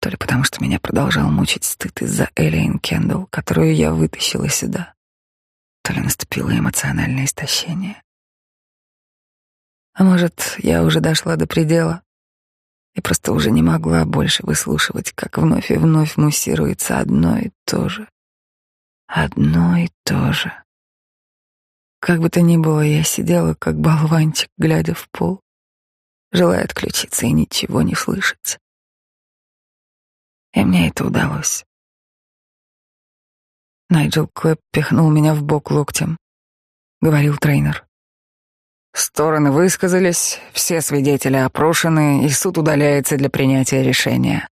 То ли потому, что меня продолжал мучить стыд из-за Элейн Кендалл, которую я вытащила сюда, то ли наступило эмоциональное истощение. А может, я уже дошла до предела и просто уже не могла больше выслушивать, как вновь и вновь муссируется одно и то же. Одно и то же. Как бы то ни было, я сидела, как болванчик, глядя в пол, желая отключиться и ничего не слышать. И мне это удалось. Найджел Клэп пихнул меня в бок локтем. Говорил тренер. Стороны высказались, все свидетели опрошены, и суд удаляется для принятия решения.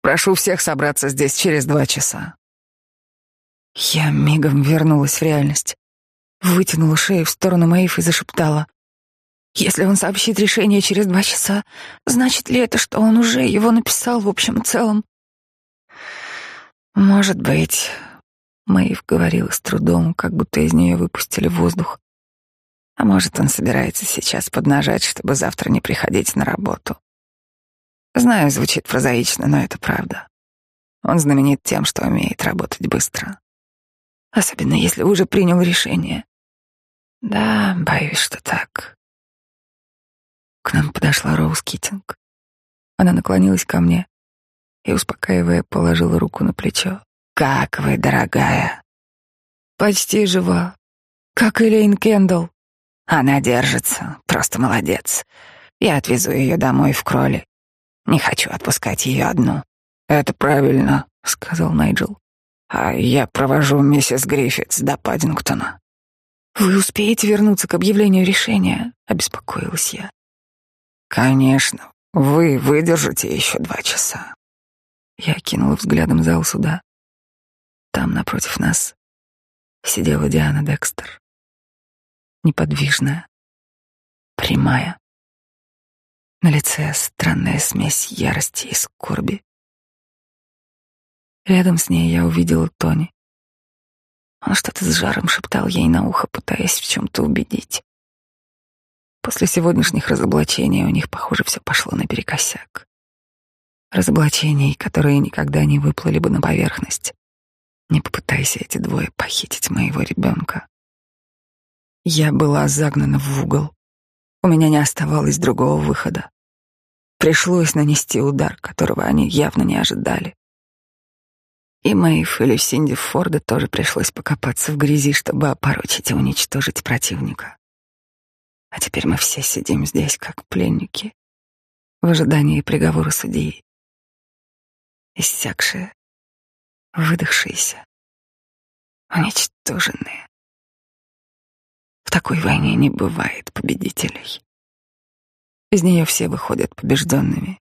Прошу всех собраться здесь через два часа. Я мигом вернулась в реальность. Вытянула шею в сторону Мэйв и зашептала. Если он сообщит решение через два часа, значит ли это, что он уже его написал в общем целом? Может быть. Мэйв говорила с трудом, как будто из нее выпустили воздух. А может, он собирается сейчас поднажать, чтобы завтра не приходить на работу. Знаю, звучит прозаично, но это правда. Он знаменит тем, что умеет работать быстро. Особенно если уже принял решение. Да, боюсь, что так. К нам подошла Роуз Китинг. Она наклонилась ко мне и, успокаивая, положила руку на плечо. «Как вы, дорогая?» «Почти жива. Как Элейн Кендалл. Она держится, просто молодец. Я отвезу ее домой в Кроли. Не хочу отпускать ее одну. Это правильно, сказал Найджел. А я провожу миссис Гриффитс до Паддингтона. Вы успеете вернуться к объявлению решения? обеспокоилась я. Конечно, Вы выдержите еще два часа. Я кинула взглядом зал суда. Там, напротив нас, сидела Диана Декстер. Неподвижная, прямая. На лице странная смесь ярости и скорби. Рядом с ней я увидела Тони. Он что-то с жаром шептал ей на ухо, пытаясь в чем-то убедить. После сегодняшних разоблачений у них, похоже, все пошло наперекосяк. Разоблачений, которые никогда не выплыли бы на поверхность. Не попытайся эти двое похитить моего ребенка. Я была загнана в угол. У меня не оставалось другого выхода. Пришлось нанести удар, которого они явно не ожидали. И Мэйв и Люсинди Форда тоже пришлось покопаться в грязи, чтобы опорочить и уничтожить противника. А теперь мы все сидим здесь, как пленники, в ожидании приговора судьи. Иссякшие, выдохшиеся, уничтоженные. В такой войне не бывает победителей. Из нее все выходят побежденными.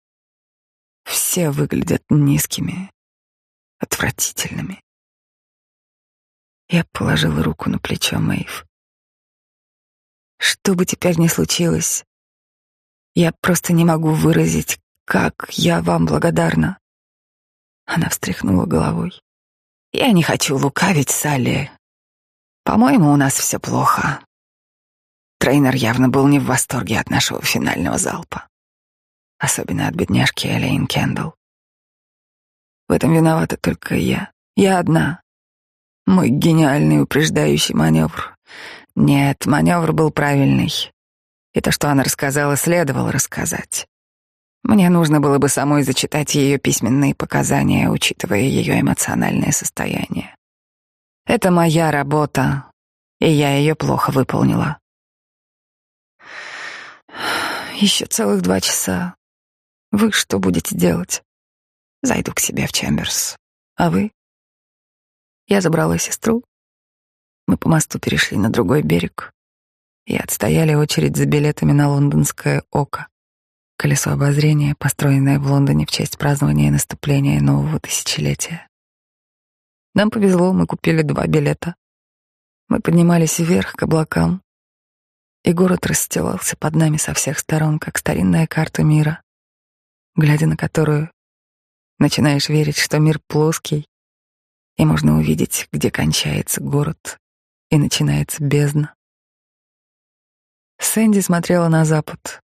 Все выглядят низкими, отвратительными. Я положила руку на плечо Мэйв. Что бы теперь ни случилось, я просто не могу выразить, как я вам благодарна. Она встряхнула головой. Я не хочу лукавить, Салли. По-моему, у нас все плохо. Трейнер явно был не в восторге от нашего финального залпа. Особенно от бедняжки Элейн Кендалл. В этом виновата только я. Я одна. Мой гениальный упреждающий маневр. Нет, маневр был правильный. И то, что она рассказала, следовало рассказать. Мне нужно было бы самой зачитать ее письменные показания, учитывая ее эмоциональное состояние. Это моя работа, и я ее плохо выполнила. Еще целых два часа. Вы что будете делать? Зайду к себе в Чемберс. А вы? Я забрала сестру. Мы по мосту перешли на другой берег и отстояли очередь за билетами на лондонское око. Колесо обозрения, построенное в Лондоне в честь празднования наступления нового тысячелетия. Нам повезло, мы купили два билета. Мы поднимались вверх к облакам, и город расстилался под нами со всех сторон, как старинная карта мира, глядя на которую Начинаешь верить, что мир плоский, и можно увидеть, где кончается город и начинается бездна. Сэнди смотрела на запад,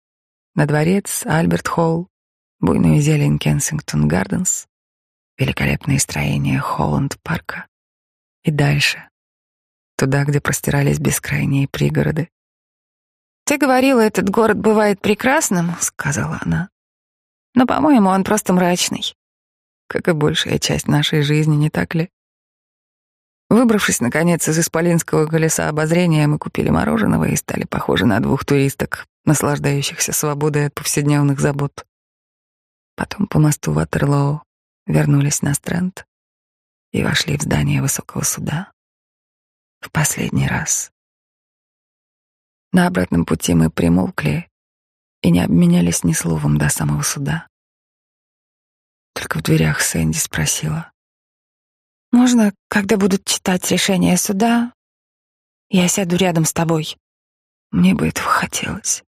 на дворец, Альберт Холл, буйную зелень Кенсингтон Гарденс, великолепные строения Холланд-парка и дальше, туда, где простирались бескрайние пригороды. «Ты говорила, этот город бывает прекрасным», — сказала она. «Но, по-моему, он просто мрачный как и большая часть нашей жизни, не так ли? Выбравшись, наконец, из исполинского колеса обозрения, мы купили мороженого и стали похожи на двух туристок, наслаждающихся свободой от повседневных забот. Потом по мосту Ватерлоу вернулись на Стрэнд и вошли в здание высокого суда. В последний раз. На обратном пути мы примолкли и не обменялись ни словом до самого суда. Только в дверях Сэнди спросила. «Можно, когда будут читать решение суда, я сяду рядом с тобой?» Мне бы этого хотелось.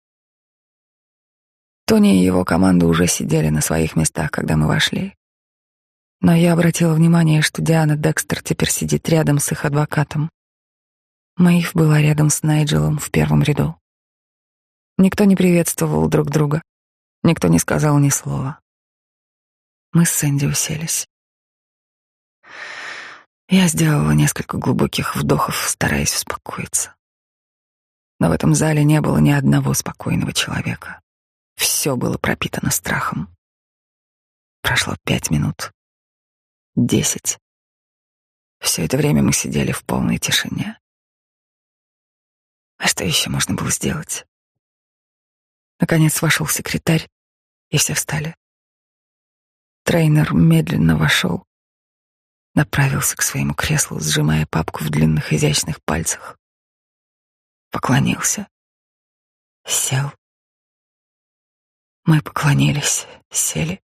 Тони и его команда уже сидели на своих местах, когда мы вошли. Но я обратила внимание, что Диана Декстер теперь сидит рядом с их адвокатом. Маив была рядом с Найджелом в первом ряду. Никто не приветствовал друг друга, никто не сказал ни слова. Мы с Сэнди уселись. Я сделала несколько глубоких вдохов, стараясь успокоиться. Но в этом зале не было ни одного спокойного человека. Все было пропитано страхом. Прошло пять минут. Десять. Все это время мы сидели в полной тишине. А что еще можно было сделать? Наконец вошел секретарь, и все встали. Трейнер медленно вошел, направился к своему креслу, сжимая папку в длинных изящных пальцах. Поклонился, сел Мы поклонились, сели.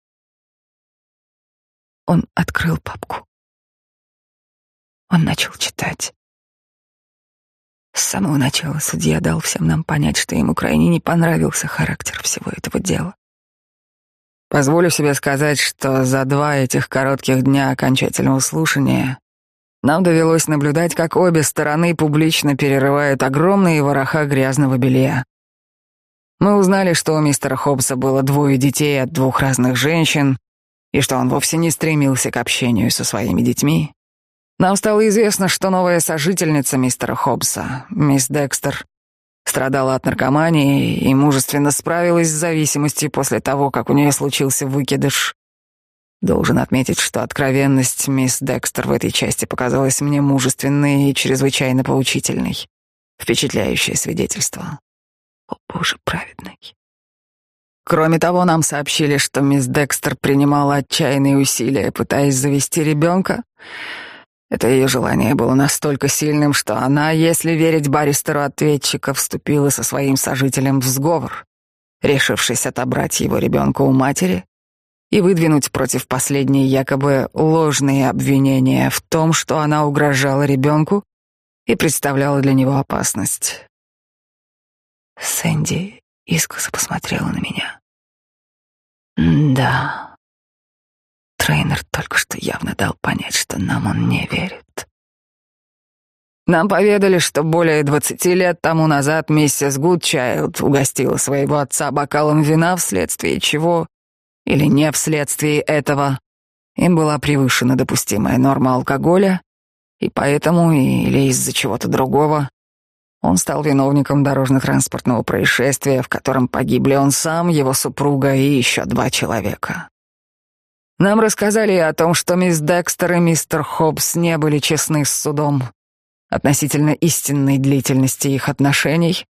Он открыл папку. Он начал читать. С самого начала судья дал всем нам понять, что ему крайне не понравился характер всего этого дела. Позволю себе сказать, что за два этих коротких дня окончательного слушания нам довелось наблюдать, как обе стороны публично перерывают огромные вороха грязного белья. Мы узнали, что у мистера Хоббса было двое детей от двух разных женщин, и что он вовсе не стремился к общению со своими детьми. Нам стало известно, что новая сожительница мистера Хоббса, мисс Декстер, страдала от наркомании и мужественно справилась с зависимостью после того, как у нее случился выкидыш. Должен отметить, что откровенность мисс Декстер в этой части показалась мне мужественной и чрезвычайно поучительной. Впечатляющее свидетельство. О, Боже праведный. Кроме того, нам сообщили, что мисс Декстер принимала отчаянные усилия, пытаясь завести ребенка. Это ее желание было настолько сильным, что она, если верить баристеру ответчика, вступила со своим сожителем в сговор, решившись отобрать его ребенка у матери и выдвинуть против последней якобы ложные обвинения в том, что она угрожала ребенку и представляла для него опасность. Сэнди искоса посмотрела на меня. Да. Трейнер только что явно дал понять, что нам он не верит. Нам поведали, что более двадцати лет тому назад миссис Гудчайлд угостила своего отца бокалом вина, вследствие чего, или не вследствие этого, им была превышена допустимая норма алкоголя, и поэтому, или из-за чего-то другого, он стал виновником дорожно-транспортного происшествия, в котором погибли он сам, его супруга и еще два человека. Нам рассказали о том, что мисс Декстер и мистер Хоббс не были честны с судом относительно истинной длительности их отношений,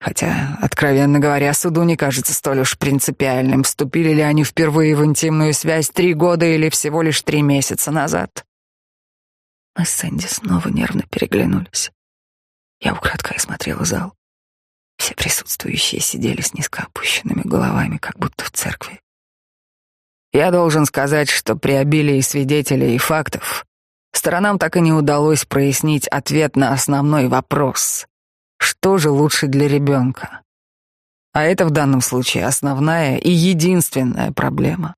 хотя, откровенно говоря, суду не кажется столь уж принципиальным, вступили ли они впервые в интимную связь три года или всего лишь три месяца назад. Мы с Сэнди снова нервно переглянулись. Я украдкой осмотрела зал. Все присутствующие сидели с низко опущенными головами, как будто в церкви. Я должен сказать, что при обилии свидетелей и фактов сторонам так и не удалось прояснить ответ на основной вопрос. Что же лучше для ребенка? А это в данном случае основная и единственная проблема.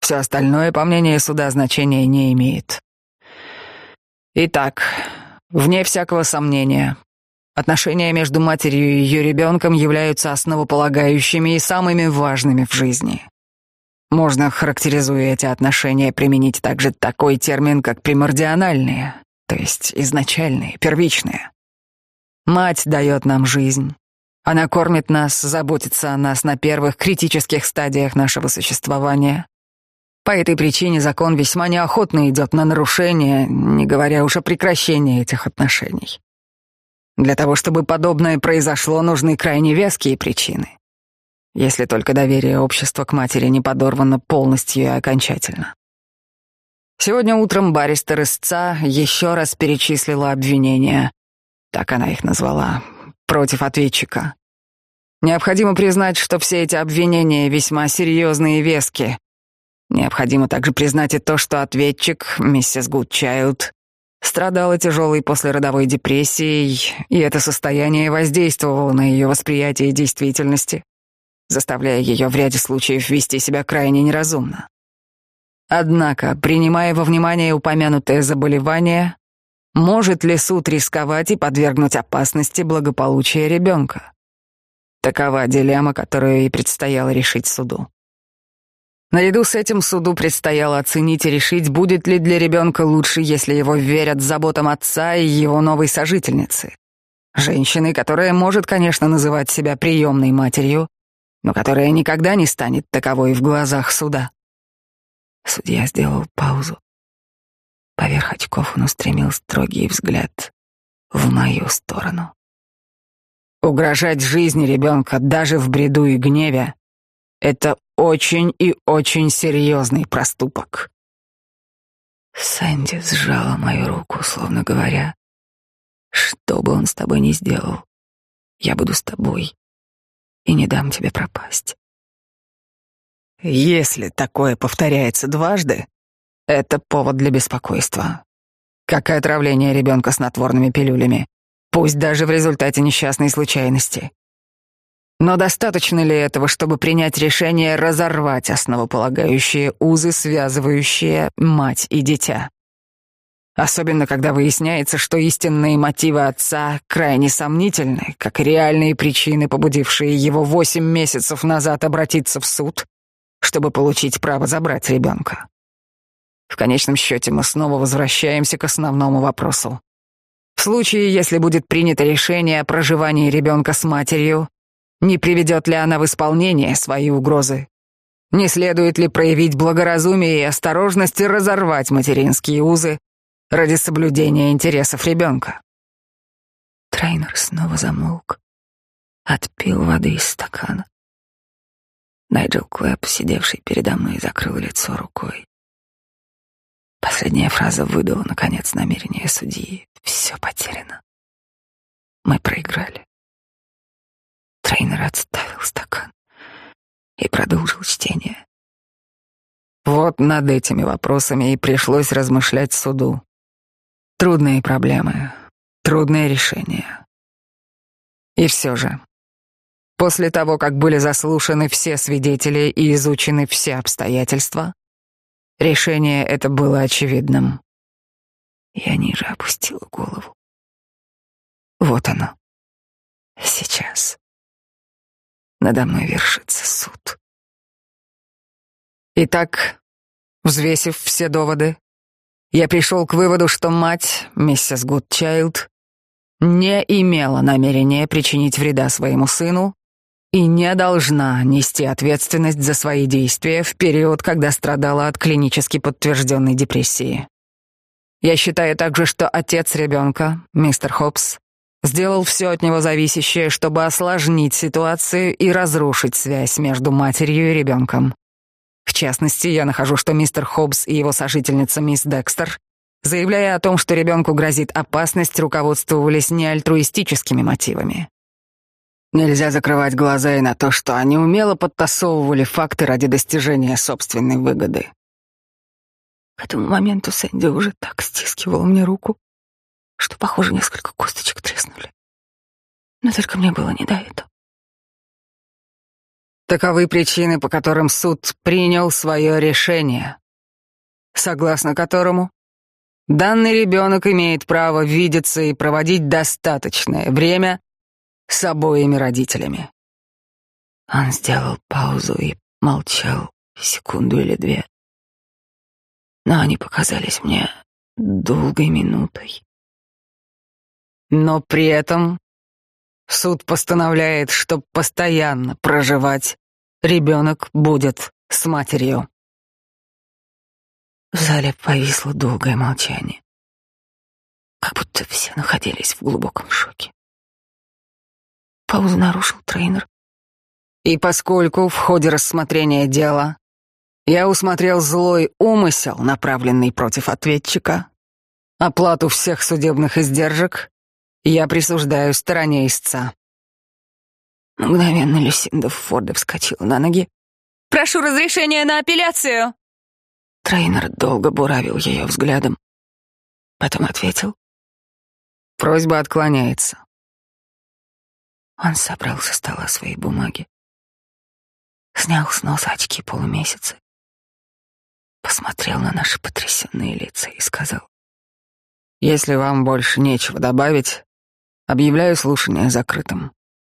Все остальное, по мнению суда, значения не имеет. Итак, Вне всякого сомнения, отношения между матерью и ее ребенком являются основополагающими и самыми важными в жизни. Можно, характеризуя эти отношения, применить также такой термин, как примордиональные, то есть изначальные, первичные. Мать дает нам жизнь. Она кормит нас, заботится о нас на первых критических стадиях нашего существования, по этой причине закон весьма неохотно идет на нарушение, не говоря уж о прекращении этих отношений. Для того, чтобы подобное произошло, нужны крайне веские причины. Если только доверие общества к матери не подорвано полностью и окончательно. Сегодня утром баристер истца еще раз перечислила обвинения, так она их назвала, против ответчика. Необходимо признать, что все эти обвинения весьма серьезные и веские, Необходимо также признать и то, что ответчик, миссис Гудчайлд, страдала тяжелой послеродовой депрессией, и это состояние воздействовало на ее восприятие действительности, заставляя ее в ряде случаев вести себя крайне неразумно. Однако, принимая во внимание упомянутое заболевание, может ли суд рисковать и подвергнуть опасности благополучия ребенка? Такова дилемма, которую и предстояло решить суду. Наряду с этим суду предстояло оценить и решить, будет ли для ребенка лучше, если его верят заботам отца и его новой сожительницы. Женщины, которая может, конечно, называть себя приемной матерью, но которая никогда не станет таковой в глазах суда. Судья сделал паузу. Поверх очков он устремил строгий взгляд в мою сторону. Угрожать жизни ребенка даже в бреду и гневе — это очень и очень серьезный проступок. Сэнди сжала мою руку, словно говоря, что бы он с тобой ни сделал, я буду с тобой и не дам тебе пропасть. Если такое повторяется дважды, это повод для беспокойства. Как и отравление ребенка снотворными пилюлями, пусть даже в результате несчастной случайности. Но достаточно ли этого, чтобы принять решение разорвать основополагающие узы, связывающие мать и дитя? Особенно, когда выясняется, что истинные мотивы отца крайне сомнительны, как и реальные причины, побудившие его восемь месяцев назад обратиться в суд, чтобы получить право забрать ребенка. В конечном счете мы снова возвращаемся к основному вопросу. В случае, если будет принято решение о проживании ребенка с матерью, не приведет ли она в исполнение свои угрозы? Не следует ли проявить благоразумие и осторожность и разорвать материнские узы ради соблюдения интересов ребенка? Трейнер снова замолк, отпил воды из стакана. Найджел Клэп, сидевший передо мной, закрыл лицо рукой. Последняя фраза выдала, наконец, намерение судьи. Все потеряно. Мы проиграли. Трейнер отставил стакан и продолжил чтение. Вот над этими вопросами и пришлось размышлять суду. Трудные проблемы, трудные решения. И все же, После того, как были заслушаны все свидетели и изучены все обстоятельства, решение это было очевидным. Я ниже опустила голову. Вот оно. Сейчас. Надо мной вершится суд. Итак, взвесив все доводы, я пришел к выводу, что мать, миссис Гудчайлд, не имела намерения причинить вреда своему сыну и не должна нести ответственность за свои действия в период, когда страдала от клинически подтвержденной депрессии. Я считаю также, что отец ребенка, мистер Хопс, сделал все от него зависящее, чтобы осложнить ситуацию и разрушить связь между матерью и ребенком. В частности, я нахожу, что мистер Хоббс и его сожительница мисс Декстер, заявляя о том, что ребенку грозит опасность, руководствовались не альтруистическими мотивами. Нельзя закрывать глаза и на то, что они умело подтасовывали факты ради достижения собственной выгоды. К этому моменту Сэнди уже так стискивал мне руку, что, похоже, несколько косточек треснули. Но только мне было не до этого. Таковы причины, по которым суд принял свое решение, согласно которому данный ребенок имеет право видеться и проводить достаточное время с обоими родителями. Он сделал паузу и молчал секунду или две. Но они показались мне долгой минутой. Но при этом суд постановляет, что постоянно проживать ребенок будет с матерью. В зале повисло долгое молчание, как будто все находились в глубоком шоке. Паузу нарушил тренер. И поскольку в ходе рассмотрения дела я усмотрел злой умысел, направленный против ответчика, оплату всех судебных издержек, я присуждаю стороне истца. Мгновенно Люсинда Форда вскочила на ноги. «Прошу разрешения на апелляцию!» Трейнер долго буравил ее взглядом. Потом ответил. «Просьба отклоняется. Он собрал со стола свои бумаги, снял с носа очки полумесяца, посмотрел на наши потрясенные лица и сказал, «Если вам больше нечего добавить, объявляю слушание закрытым».